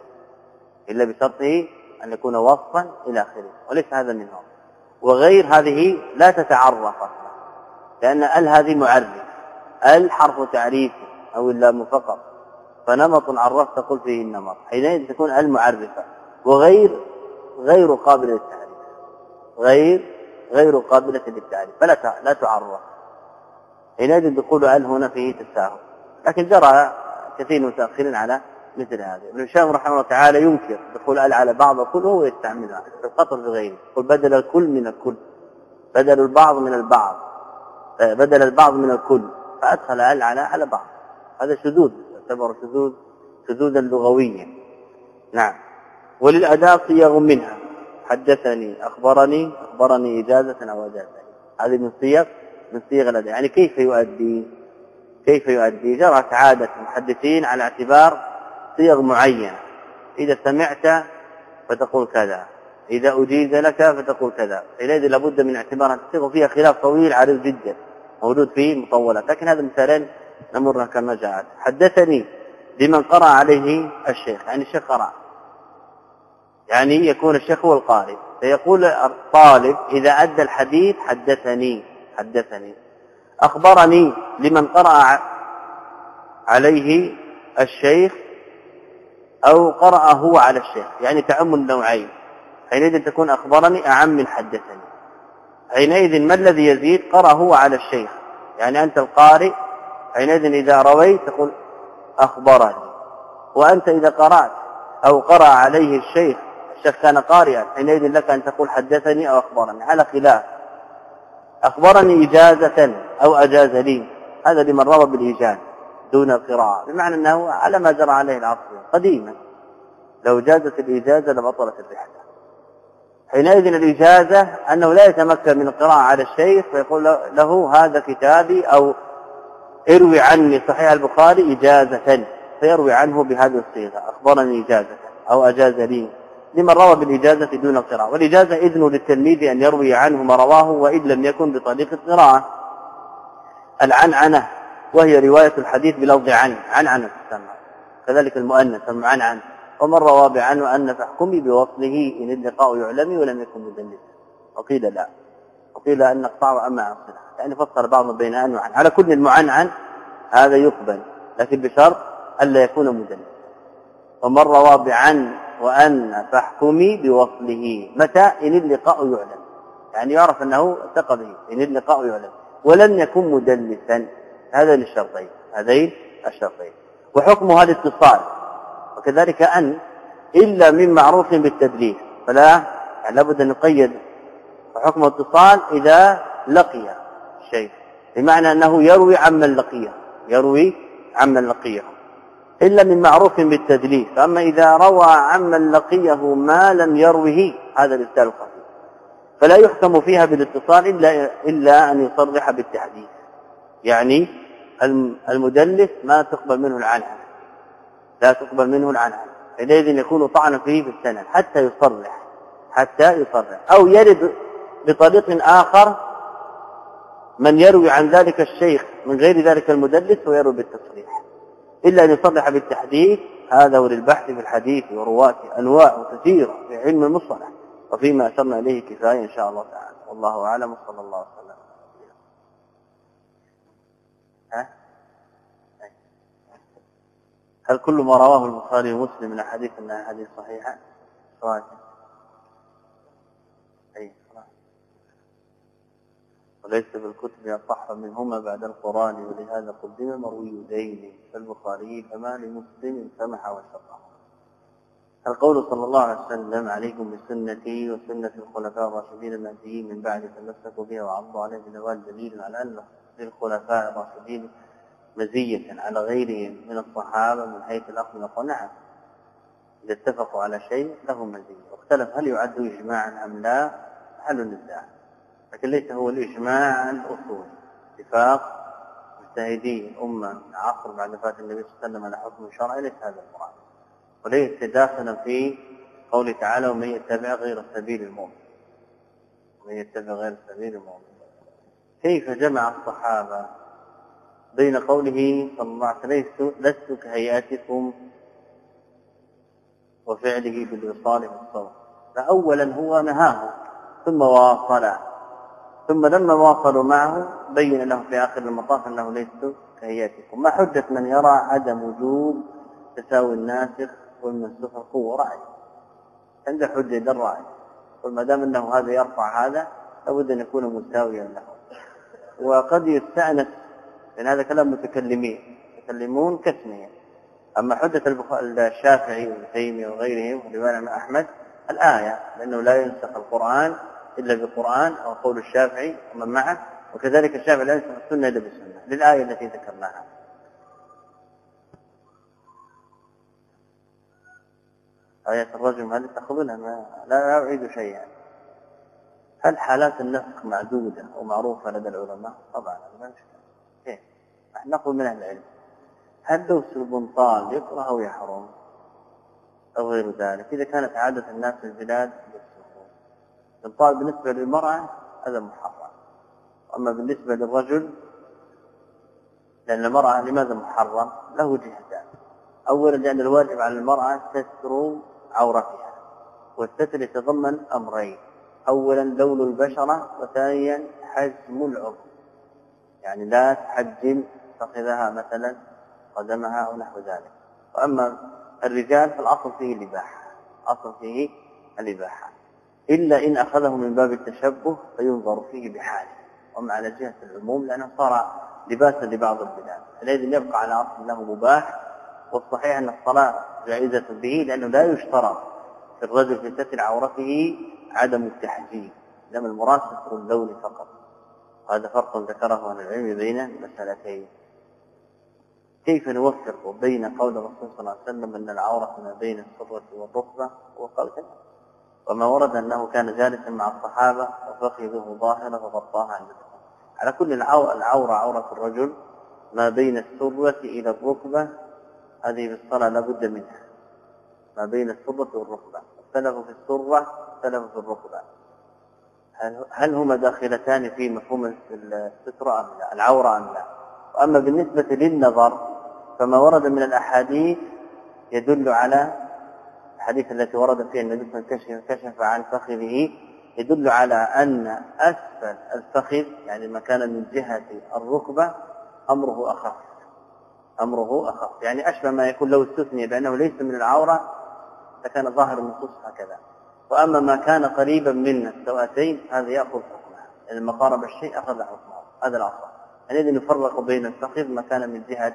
إلا بشرطه أن يكون وصفا إلى آخره وليس هذا منهم وغير هذه لا تتعرف أصلا لأن ال هذه معرف ال حرف تعريف أو اللام فقط. فنمط عرفت قل فيه النمط. حينئذ تكون ال معرفة. وغير غير قابلة للتعريف. غير غير قابلة للتعريف. فلا لا تعرف. حينئذ دخول ال هنا فيه تساهل. لكن جرى كثير من المتاخرين على مثل هذا. ابن هشام رحمه الله تعالى ينكر دخول آل على بعض الكل وهو يستعملها في القطر في غيره. قل بدل الكل من الكل. بدل البعض من البعض. بدل البعض من الكل. فأدخل آل على على بعض. هذا شذوذ. يعتبر شذوذ شذوذا لغويا. نعم. وللاداء صيغ منها. حدثني أخبرني أخبرني إجازة أو إجازة. هذه من صيغ من صيغ الاداء يعني كيف يؤدي؟ كيف يؤدي؟ جرت عادة المحدثين على اعتبار صيغ معينة. إذا سمعت فتقول كذا. إذا أجيز لك فتقول كذا. حينئذ لابد من اعتبار الصيغ فيها خلاف طويل عريض جدا. موجود فيه مطولات لكن هذا مثالين نمرها كما جاءت. حدثني بمن قرأ عليه الشيخ. يعني الشيخ قرأ. يعني يكون الشيخ هو القارئ. فيقول الطالب إذا أدى الحديث حدثني. حدثني. أخبرني لمن قرأ عليه الشيخ أو قرأ هو على الشيخ يعني تعم النوعين حينئذ تكون أخبرني أعم من حدثني. حينئذ ما الذي يزيد؟ قرأ هو على الشيخ. يعني أنت القارئ حينئذ إذا رويت تقول أخبرني. وأنت إذا قرأت أو قرأ عليه الشيخ الشيخ كان قارئا حينئذ لك أن تقول حدثني أو أخبرني. على خلاف. أخبرني إجازة أو أجاز لي. هذا لمن روى بالإيجاز دون القراءة بمعنى أنه على ما جرى عليه العصر قديما. لو جازت الإجازة لبطلت الرحلة. حينئذ الإجازة أنه لا يتمكن من القراءة على الشيخ فيقول له هذا كتابي أو اروي عني صحيح البخاري إجازة فيروي عنه بهذه الصيغة. أخبرني إجازة أو أجاز لي. لمن روى بالإجازة دون القراءة. والإجازة إذن للتلميذ أن يروي عنه ما رواه وإن لم يكن بطريق القراءة. العنعنة وهي رواية الحديث بلفظ عن عنعنة تسمى كذلك المؤنث المعنعن ومن روى بعنه أن فاحكمي بوصله إن اللقاء يعلمي ولم يكن مدلسا. وقيل لا. وقيل أن نقطعه أما عن صلة. يعني فصل بعض بين أن وعن. على كل المعنعن هذا يقبل. لكن بشرط ألا يكون مدلسا. ومن روى بعن وأن فاحكمي بوصله. متى؟ إن اللقاء يعلم. يعني يعرف أنه التقى به. إن اللقاء يعلم. ولم يكن مدلسا. هذين الشرطين هذين الشرطين. وحكم هذا الاتصال وكذلك أن إلا من معروف بالتدليس فلا يعني لابد أن نقيد حكم الاتصال إذا لقي الشيء بمعنى أنه يروي عمن لقيه يروي عمن لقيه. إلا من معروف بالتدليس فأما إذا روى عمن لقيه ما لم يروه هذا الخفيف فلا يحكم فيها بالاتصال إلا, إلا أن يصرح بالتحديث. يعني المدلس ما تقبل منه العنعنه لا تقبل منه العنعنه حينئذ يكون طعنا فيه في السند حتى يصرح حتى يصرح. أو يرد بطريق آخر من يروي عن ذلك الشيخ من غير ذلك المدلس ويروي بالتصريح. إلا أن يصرح بالتحديث هذا هو للبحث في الحديث ورواته أنواع كثيرة في علم المصطلح. وفيما أشرنا إليه كفاية إن شاء الله تعالى. والله أعلم. وصلى الله وسلم. ها؟ هل كل ما رواه البخاري ومسلم من أحاديث أنها أحاديث صحيحة؟ صحيح. أي وليس بالكتب اصح منهما بعد القرآن ولهذا قدم مروي دين فالبخاري فما لمسلم سمح وشرع القول صلى الله عليه وسلم عليكم بسنتي وسنة الخلفاء الراشدين المهديين من بعد تمسكوا بها وعضوا عليه بنوال دليل على أن للخلفاء الراشدين مزية على غيرهم من الصحابة من حيث الأخذ نقول نعم إذا اتفقوا على شيء له مزية. واختلف هل يعد إجماعا أم لا؟ حل النزاع لكن ليس هو الإجماع الأصول. اتفاق مجتهدي الأمة عصر بعد وفاة النبي صلى الله عليه وسلم على حكم شرعي ليس هذا المراد. وليس داخلا في قوله تعالى ومن يتبع غير سبيل المؤمن. ومن يتبع غير سبيل المؤمن. كيف جمع الصحابة بين قوله صلى الله عليه وسلم لست كهيئتكم وفعله بالوصال في الصوت فأولا هو نهاه ثم واصل ثم لما واصلوا معه بين له في آخر المطاف أنه ليس كهيئتكم. ما حجة من يرى عدم وجوب تساوي الناسخ والمنسوخ القوة رأي. عند حجة الرأي. وما دام أنه هذا يرفع هذا لابد أن يكون مساويا له. وقد يستأنس لأن هذا كلام متكلمين يتكلمون كاسمهم أما حجة الشافعي وابن تيمية وغيرهم والإمام أحمد الآية لأنه لا ينسخ القرآن إلا بالقرآن أو قول الشافعي ومن معه وكذلك الشافعي لا ينسخ السنة إلا بالسنة للآية التي ذكرناها. آية الرجم هل تأخذونها ما لا أعيد شيئا. هل حالات النسخ معدودة ومعروفة لدى العلماء؟ طبعا ما كيف نقول من العلم. هل دوس البنطال يكره أو يحرم؟ أو غير ذلك. إذا كانت عادة الناس في البلاد البنطال بالنسبة للمرأة هذا محرم. أما بالنسبة للرجل لأن المرأة لماذا محرم؟ له جهتان. أولا لأن الواجب على المرأة ستر عورتها والستر يتضمن أمرين. أولا لون البشرة وثانيا حجم العضو. يعني لا تحجم فخذها مثلا قدمها أو نحو ذلك. وأما الرجال فالأصل فيه الإباحة اصل فيه الإباحة. إلا إن أخذه من باب التشبه فينظر فيه بحاله وما على جهه العموم لأنه صار لباسا لبعض البلاد. الذي يبقى على أصل له مباح والصحيح أن الصلاة جائزة به لأنه لا يشترط في الرجل في ستر عورته عدم التحجيب انما المراد ستر اللون فقط. وهذا فرق ذكره أهل العلم بين المسألتين. كيف نوفق بين قول الرسول صلى الله عليه وسلم أن العورة ما بين السره والركبة وقال كذا وما ورد أنه كان جالسا مع الصحابة وفخذه ظاهرة فغطاها عند على كل العورة عورة الرجل ما بين السره إلى الركبة هذه في الصلاة لابد منها. ما بين السره والركبة. اختلفوا في السرة اختلفوا في الركبة. هل هما داخلتان في مفهوم الستر أم لا؟ العورة أم لا؟ وأما بالنسبة للنظر فما ورد من الأحاديث يدل على الحديث التي ورد فيها النبي صلى وسلم كشف عن فخذه يدل على أن أسفل الفخذ يعني ما كان من جهة الركبة أمره أخف. أمره أخف. يعني أشبه ما يكون لو استثني بأنه ليس من العورة فكان ظاهر النصوص هكذا. وأما ما كان قريبا من السواتين هذا يأخذ حكمه. لما قارب الشيء أخذ حكمه. هذا الأصل. الذي نفرق بين الفخذ ما كان من جهة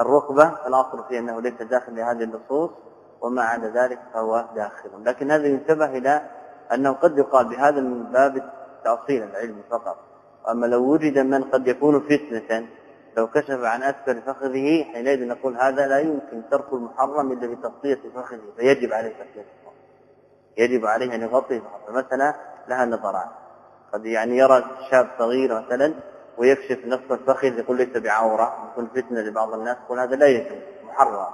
الركبه الأصل فيه أنه ليس داخل لهذه النصوص وما عدا ذلك فهو داخل. لكن هذا ينتبه إلى أنه قد يقال بهذا من باب تأصيل العلم فقط. أما لو وجد من قد يكون فتنة لو كشف عن أسفل فخذه حينئذ نقول هذا لا يمكن ترك المحرم إلا بتغطية فخذه فيجب عليه تغطية يجب عليه أن يغطي فمثلا لها نظران. قد يعني يرى شاب صغير مثلا ويكشف نصف الفخذ يقول ليس بعورة يكون فتنة لبعض الناس يقول هذا لا يجوز محرم.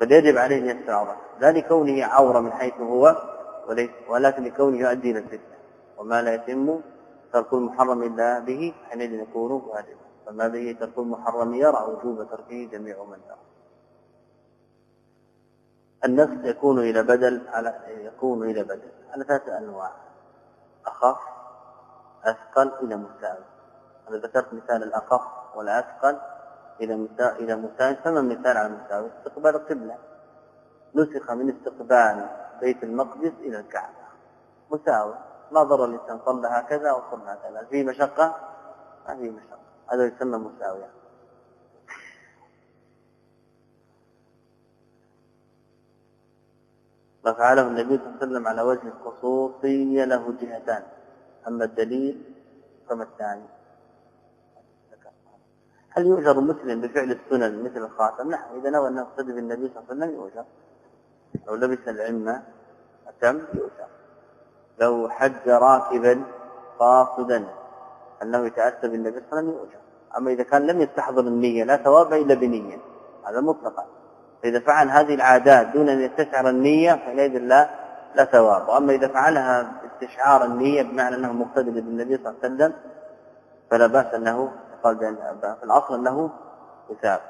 بل يجب عليه أن يستر عورته لا لكونه عورة من حيث هو ولكن لكونه يؤدي إلى الفتنة. وما لا يتم ترك المحرم إلا به حينئذ يكون واجبا فما به ترك المحرم يرى وجوب تركه جميع من يرى. النفس يكون إلى بدل على يكون إلى بدل على ثلاثة أنواع. أخف أثقل إلى مساوي أنا ذكرت مثال الأخف والأثقل إلى إلى مساوي فما مثال على المساوي استقبال القبلة. نسخ من استقبال بيت المقدس إلى الكعبة. مساوي. ما ضر الإنسان صلى هكذا أو صلى هكذا. في مشقة؟ ما في مشقة. هذا يسمى مساويا ما فعله النبي صلى الله عليه وسلم على وجه الخصوصية له جهتان. أما الدليل فما الثاني؟ هل يؤجر المسلم بفعل السنن مثل الخاتم؟ نعم إذا نوى أن يقتدي بالنبي صلى الله عليه وسلم يؤجر. لو لبس العمة أتم يؤجر. لو حج راكبا قاصدا أنه يتأسى بالنبي صلى الله عليه وسلم يؤجر. أما إذا كان لم يستحضر النية لا ثواب إلا بنية. هذا مطلقا فإذا فعل هذه العادات دون أن يستشعر النية فحينئذ لا لا ثواب. وأما إذا فعلها استشعار النية بمعنى أنه مقتدي بالنبي صلى الله عليه وسلم فلا بأس أنه قال في الأصل أنه يثاب.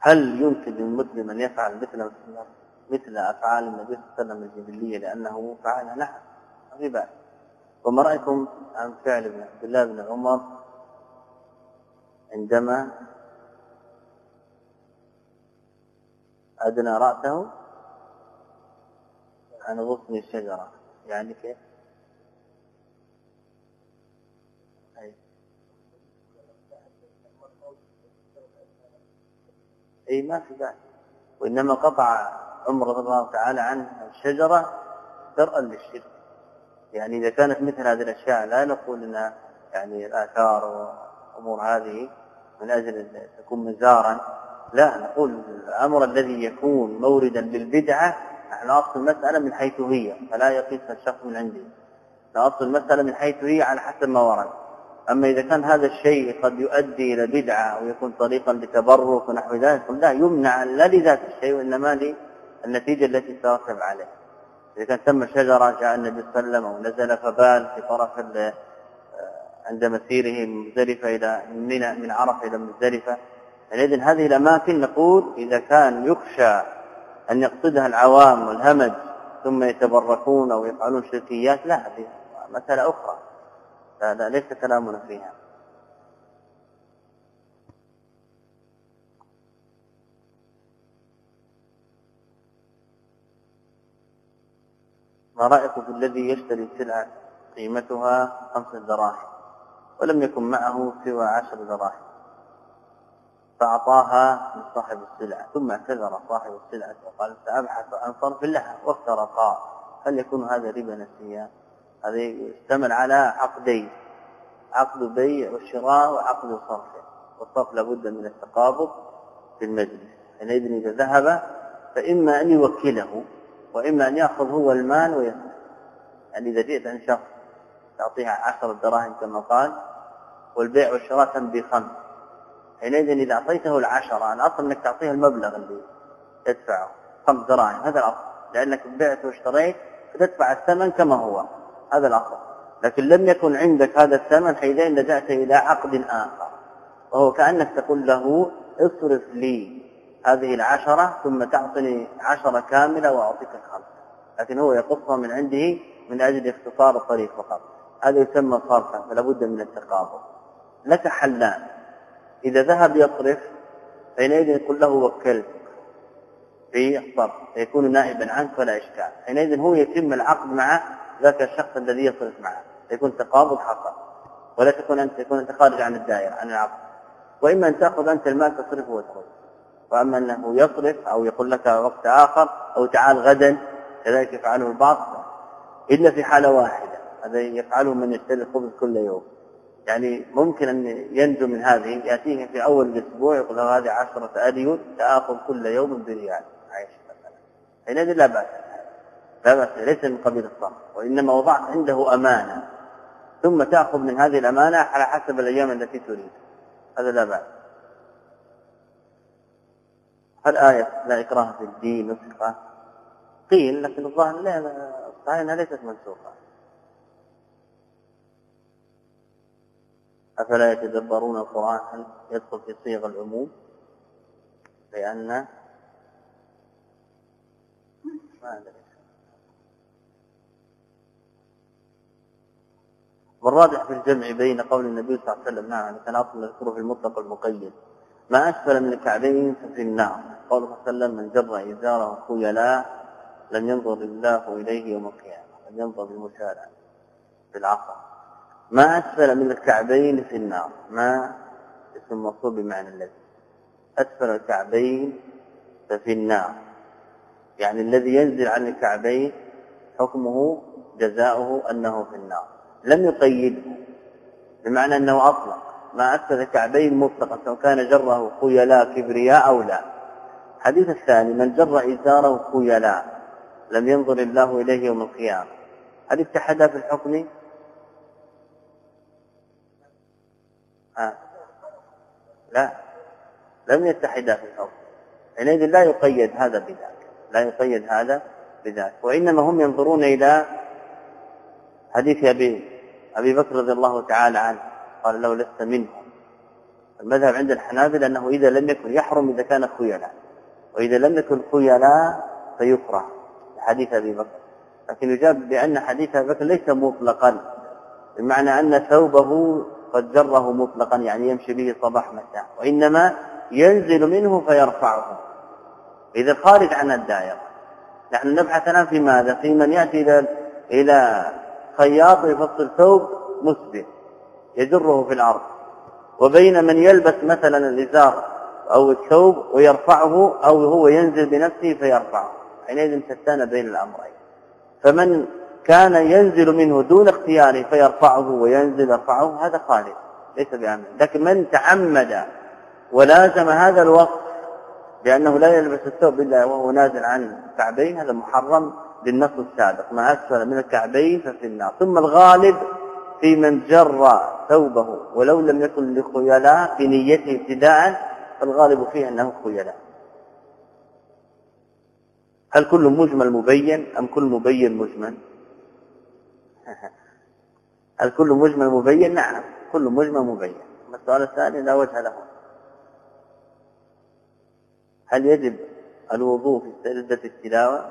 هل يمكن للمسلم أن يفعل مثل مثل أفعال النبي صلى الله عليه وسلم الجبلية لأنه فعلها؟ نعم ما بأس. وما رأيكم عن فعل ابن عبد الله بن عمر عندما أدنى رأسه عن غصن الشجرة؟ يعني كيف؟ أي. ما في بأس وإنما قطع عمر رضي الله تعالى عنه الشجرة درءا للشرك. يعني إذا كانت مثل هذه الأشياء لا نقول أنها يعني الآثار وأمور هذه من أجل تكون مزارا لا نقول الأمر الذي يكون موردا للبدعة نحن أصل المسألة من حيث هي فلا يقيس الشخص من عندي أصل المسألة من حيث هي على حسب ما ورد. أما إذا كان هذا الشيء قد يؤدي إلى بدعة أو يكون طريقا لتبرك ونحو ذلك لا يمنع لا لذات الشيء وإنما للنتيجة التي ترتب عليه. إذا كان ثم شجرة جاء النبي صلى الله عليه وسلم أو نزل فبال في طرف عند مسيره من مزدلفة إلى من من عرفة إلى مزدلفة. فإذن هذه الأماكن نقول إذا كان يخشى أن يقصدها العوام والهمج ثم يتبركون أو يفعلون شركيات لا هذه مسألة أخرى. لا ليس كلامنا فيها. ما رايكم في الذي يشتري سلعة قيمتها خمس دراهم ولم يكن معه سوى عشر دراهم فأعطاها لصاحب السلعة ثم اعتذر صاحب السلعة وقال سأبحث عن صرف لها وافترقا. هل يكون هذا ربا نسيا هذا يشتمل على عقدين عقد بيع والشراء وعقد صرف. والصرف لابد من التقابض في المجلس. حينئذ إذا ذهب فإما أن يوكله وإما أن يأخذ هو المال ويصرف. يعني إذا جئت عن شخص تعطيها عشر دراهم كما قال والبيع والشراء تنبي خمس حينئذ إذا أعطيته العشرة الأصل أنك تعطيه المبلغ اللي يدفعه خمس دراهم هذا الأصل. لأنك بعت واشتريت فتدفع الثمن كما هو هذا الأصل. لكن لم يكن عندك هذا الثمن حينئذ لجأت إلى عقد آخر. وهو كأنك تقول له اصرف لي. هذه العشرة ثم تعطني عشرة كاملة وأعطيك الخمسة لكن هو يقصها من عنده من أجل اختصار الطريق فقط. هذا يسمى صرفا فلا بد من التقابل. لك حلان. إذا ذهب يصرف حينئذ يقول له وكلتك في الصرف فيكون نائبا عنك فلا إشكال. حينئذ هو يتم العقد مع ذاك الشخص الذي يصرف معه. يكون تقابض حصل. ولا تكون أنت تكون أنت خارج عن الدائرة عن العقد. وإما أن تأخذ أنت المال تصرفه وتخرج وأما أنه يصرف أو يقول لك وقت آخر أو تعال غدا كذلك يفعله البعض. إلا في حالة واحدة هذا يفعله من يشتري الخبز كل يوم. يعني ممكن أن ينجو من هذه يأتيه في أول الأسبوع يقول له هذه عشرة أليون تأخذ كل يوم بريال عيش مثلا. حينئذ لا بأس لا بأس ليس من قبيل الصرف وإنما وضعت عنده أمانة. ثم تأخذ من هذه الأمانة على حسب الأيام التي تريد. هذا لا بأس. هل آية لا إكراه في الدين نسخة قيل لكن الظاهر لا صحيح أنها ليست منسوخة أفلا يتدبرون القرآن هل يدخل في صيغ العموم؟ لأن ما أدري. والراجح في الجمع بين قول النبي صلى الله عليه وسلم نعم أصلا نذكره في المطلق المقيد. ما أسفل من الكعبين ففي النار. قول صلى الله عليه وسلم من جر ازاره خيلاء لم ينظر الله إليه يوم القيامة. لم ينظر بالمشارع في العصر ما أسفل من الكعبين في النار. ما اسم موصول بمعنى الذي؟ أسفل الكعبين ففي النار. يعني الذي ينزل عن الكعبين حكمه جزاؤه أنه في النار. لم يقيده بمعنى أنه أطلق. ما أسفل الكعبين مطلقا سواء كان جره خيلاء كبرياء أو لا. الحديث الثاني من جر إزاره خيلاء لم ينظر الله إليه يوم القيامة. هل اتحدا في الحكم؟ ها لا. لم يتحدا في الحكم. حينئذ لا يقيد هذا بذاك. لا يقيد هذا بذاك. وإنما هم ينظرون إلى حديث أبي أبي بكر رضي الله تعالى عنه. قال لو لست منهم. المذهب عند الحنابلة أنه إذا لم يكن يحرم إذا كان خيلاء وإذا لم يكن خيلاء فيكره. حديث أبي بكر. لكن يجاب بأن حديث أبي بكر ليس مطلقا بمعنى أن ثوبه قد جره مطلقا يعني يمشي به صباح مساء وإنما ينزل منه فيرفعه. إذا خارج عن الدائرة. نحن نبحث الآن في ماذا؟ في من يأتي إلى إلى خياط يفصل ثوب مسبل يجره في الأرض. وبين من يلبس مثلا الإزار أو الثوب ويرفعه أو هو ينزل بنفسه فيرفعه. حينئذ شتان بين الأمرين. فمن كان ينزل منه دون اختياره فيرفعه وينزل يرفعه هذا خالد ليس بعمد لكن من تعمد ولازم هذا الوصف بأنه لا يلبس الثوب إلا وهو نازل عن الكعبين هذا محرم بالنص السابق. ما أسفل من الكعبين ففي النار. ثم الغالب في من جر ثوبه ولو لم يكن لخيلاء بنيته ابتداء فالغالب فيه أنه خيلاء. هل كل مجمل مبين أم كل مبين مجمل؟ هل كل مجمل مبين؟ نعم كل مجمل مبين. السؤال الثاني لا وجه له. هل يجب الوضوء في سجدة التلاوة؟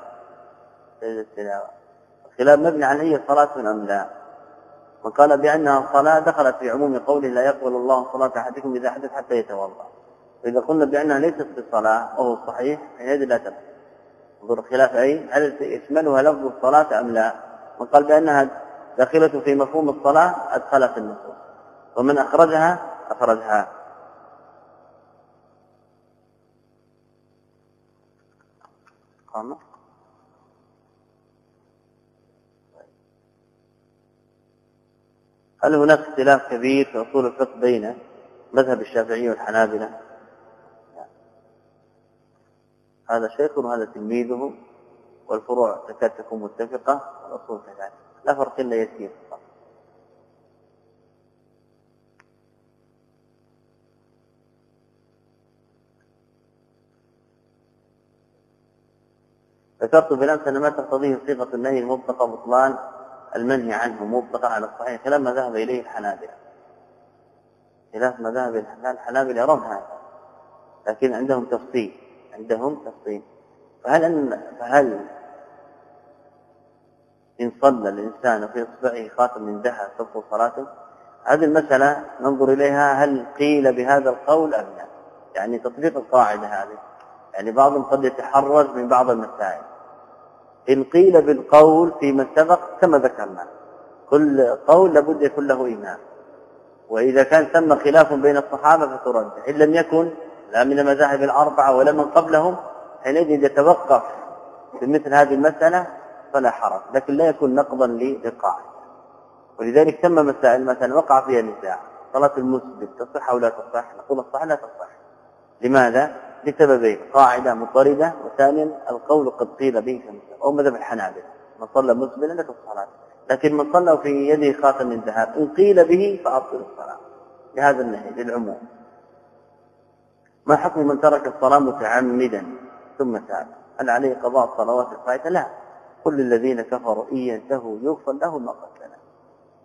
سجدة التلاوة. الخلاف مبني على هي صلاة أم لا؟ وقال بأنها صلاة دخلت في عموم قوله لا يقبل الله صلاة أحدكم إذا حدث حتى يتوضأ. فإذا قلنا بأنها ليست بصلاة وهو صحيح حينئذ لا تبقى. انظر خلاف أي هل يشملها لفظ الصلاة أم لا؟ من قال بأنها داخلة في مفهوم الصلاة أدخلها في النصوص. ومن أخرجها أخرجها. قام. هل هناك اختلاف كبير في أصول الفقه بين مذهب الشافعي والحنابلة؟ هذا شيخ وهذا تلميذه والفروع تكاد تكون متفقة والأصول كذلك. لا فرق إلا يسير. ذكرت بالامس أن ما تقتضيه صيغة النهي المطلقه بطلان المنهي عنه مطلقا على الصحيح خلاف ما ذهب إليه الحنابلة. خلاف ما ذهب الحنابلة يرون هذا. لكن عندهم تفصيل عندهم تفصيل. فهل أن فهل إن صلى الإنسان في إصبعه خاتم من ذهب تبطل صلاته؟ هذه المسألة ننظر إليها هل قيل بهذا القول أم لا؟ يعني تطبيق القاعدة هذه. يعني بعضهم قد يتحرز من بعض المسائل. إن قيل بالقول فيما سبق كما ذكرنا. كل قول لابد يكون له إيمان. وإذا كان ثم خلاف بين الصحابة فترجح. إن لم يكن لا من المذاهب الأربعة ولا من قبلهم حينئذ يتوقف في مثل هذه المسألة فلا حرج. لكن لا يكون نقضا للقاعدة. ولذلك ثم مسائل مثلا وقع فيها نزاع. صلاة المسجد تصح أو لا تصح؟ نقول الصح لا تصح. لماذا؟ لسببين قاعدة مضطردة وثانيا القول قد قيل به كمثال أو مذهب الحنابلة. من صلى مسبلا لا الصلاة. لكن من صلى في يده خاتم من ذهب إن قيل به فأبطل الصلاة. لهذا النهي للعموم. ما حكم من ترك الصلاة متعمدا ثم تاب؟ هل عليه قضاء الصلوات الفائتة؟ لا. كل الذين كفروا إن ينتهوا يغفر له ما قد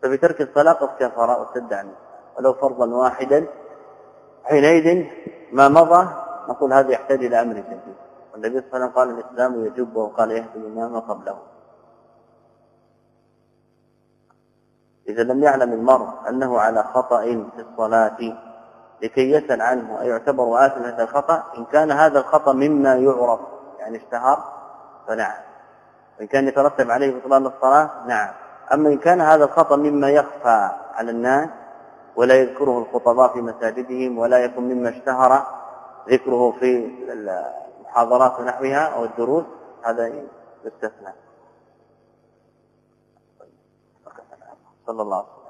فبترك الصلاة قد كفر وسد عنه ولو فرضا واحدا حينئذ ما مضى نقول هذا يحتاج إلى أمر جديد. والنبي صلى الله عليه وسلم قال الإسلام يجب وقال يهدي ما قبله. إذا لم يعلم المرء أنه على خطأ في الصلاة لكي يسأل عنه أيعتبر آثم هذا الخطأ إن كان هذا الخطأ مما يعرف يعني اشتهر فنعم. وإن كان يترتب عليه بطلان الصلاة نعم. أما إن كان هذا الخطأ مما يخفى على الناس ولا يذكره الخطباء في مساجدهم ولا يكون مما اشتهر ذكره في المحاضرات ونحوها أو الدروس هذا يستثنى. صلى الله عليه وسلم.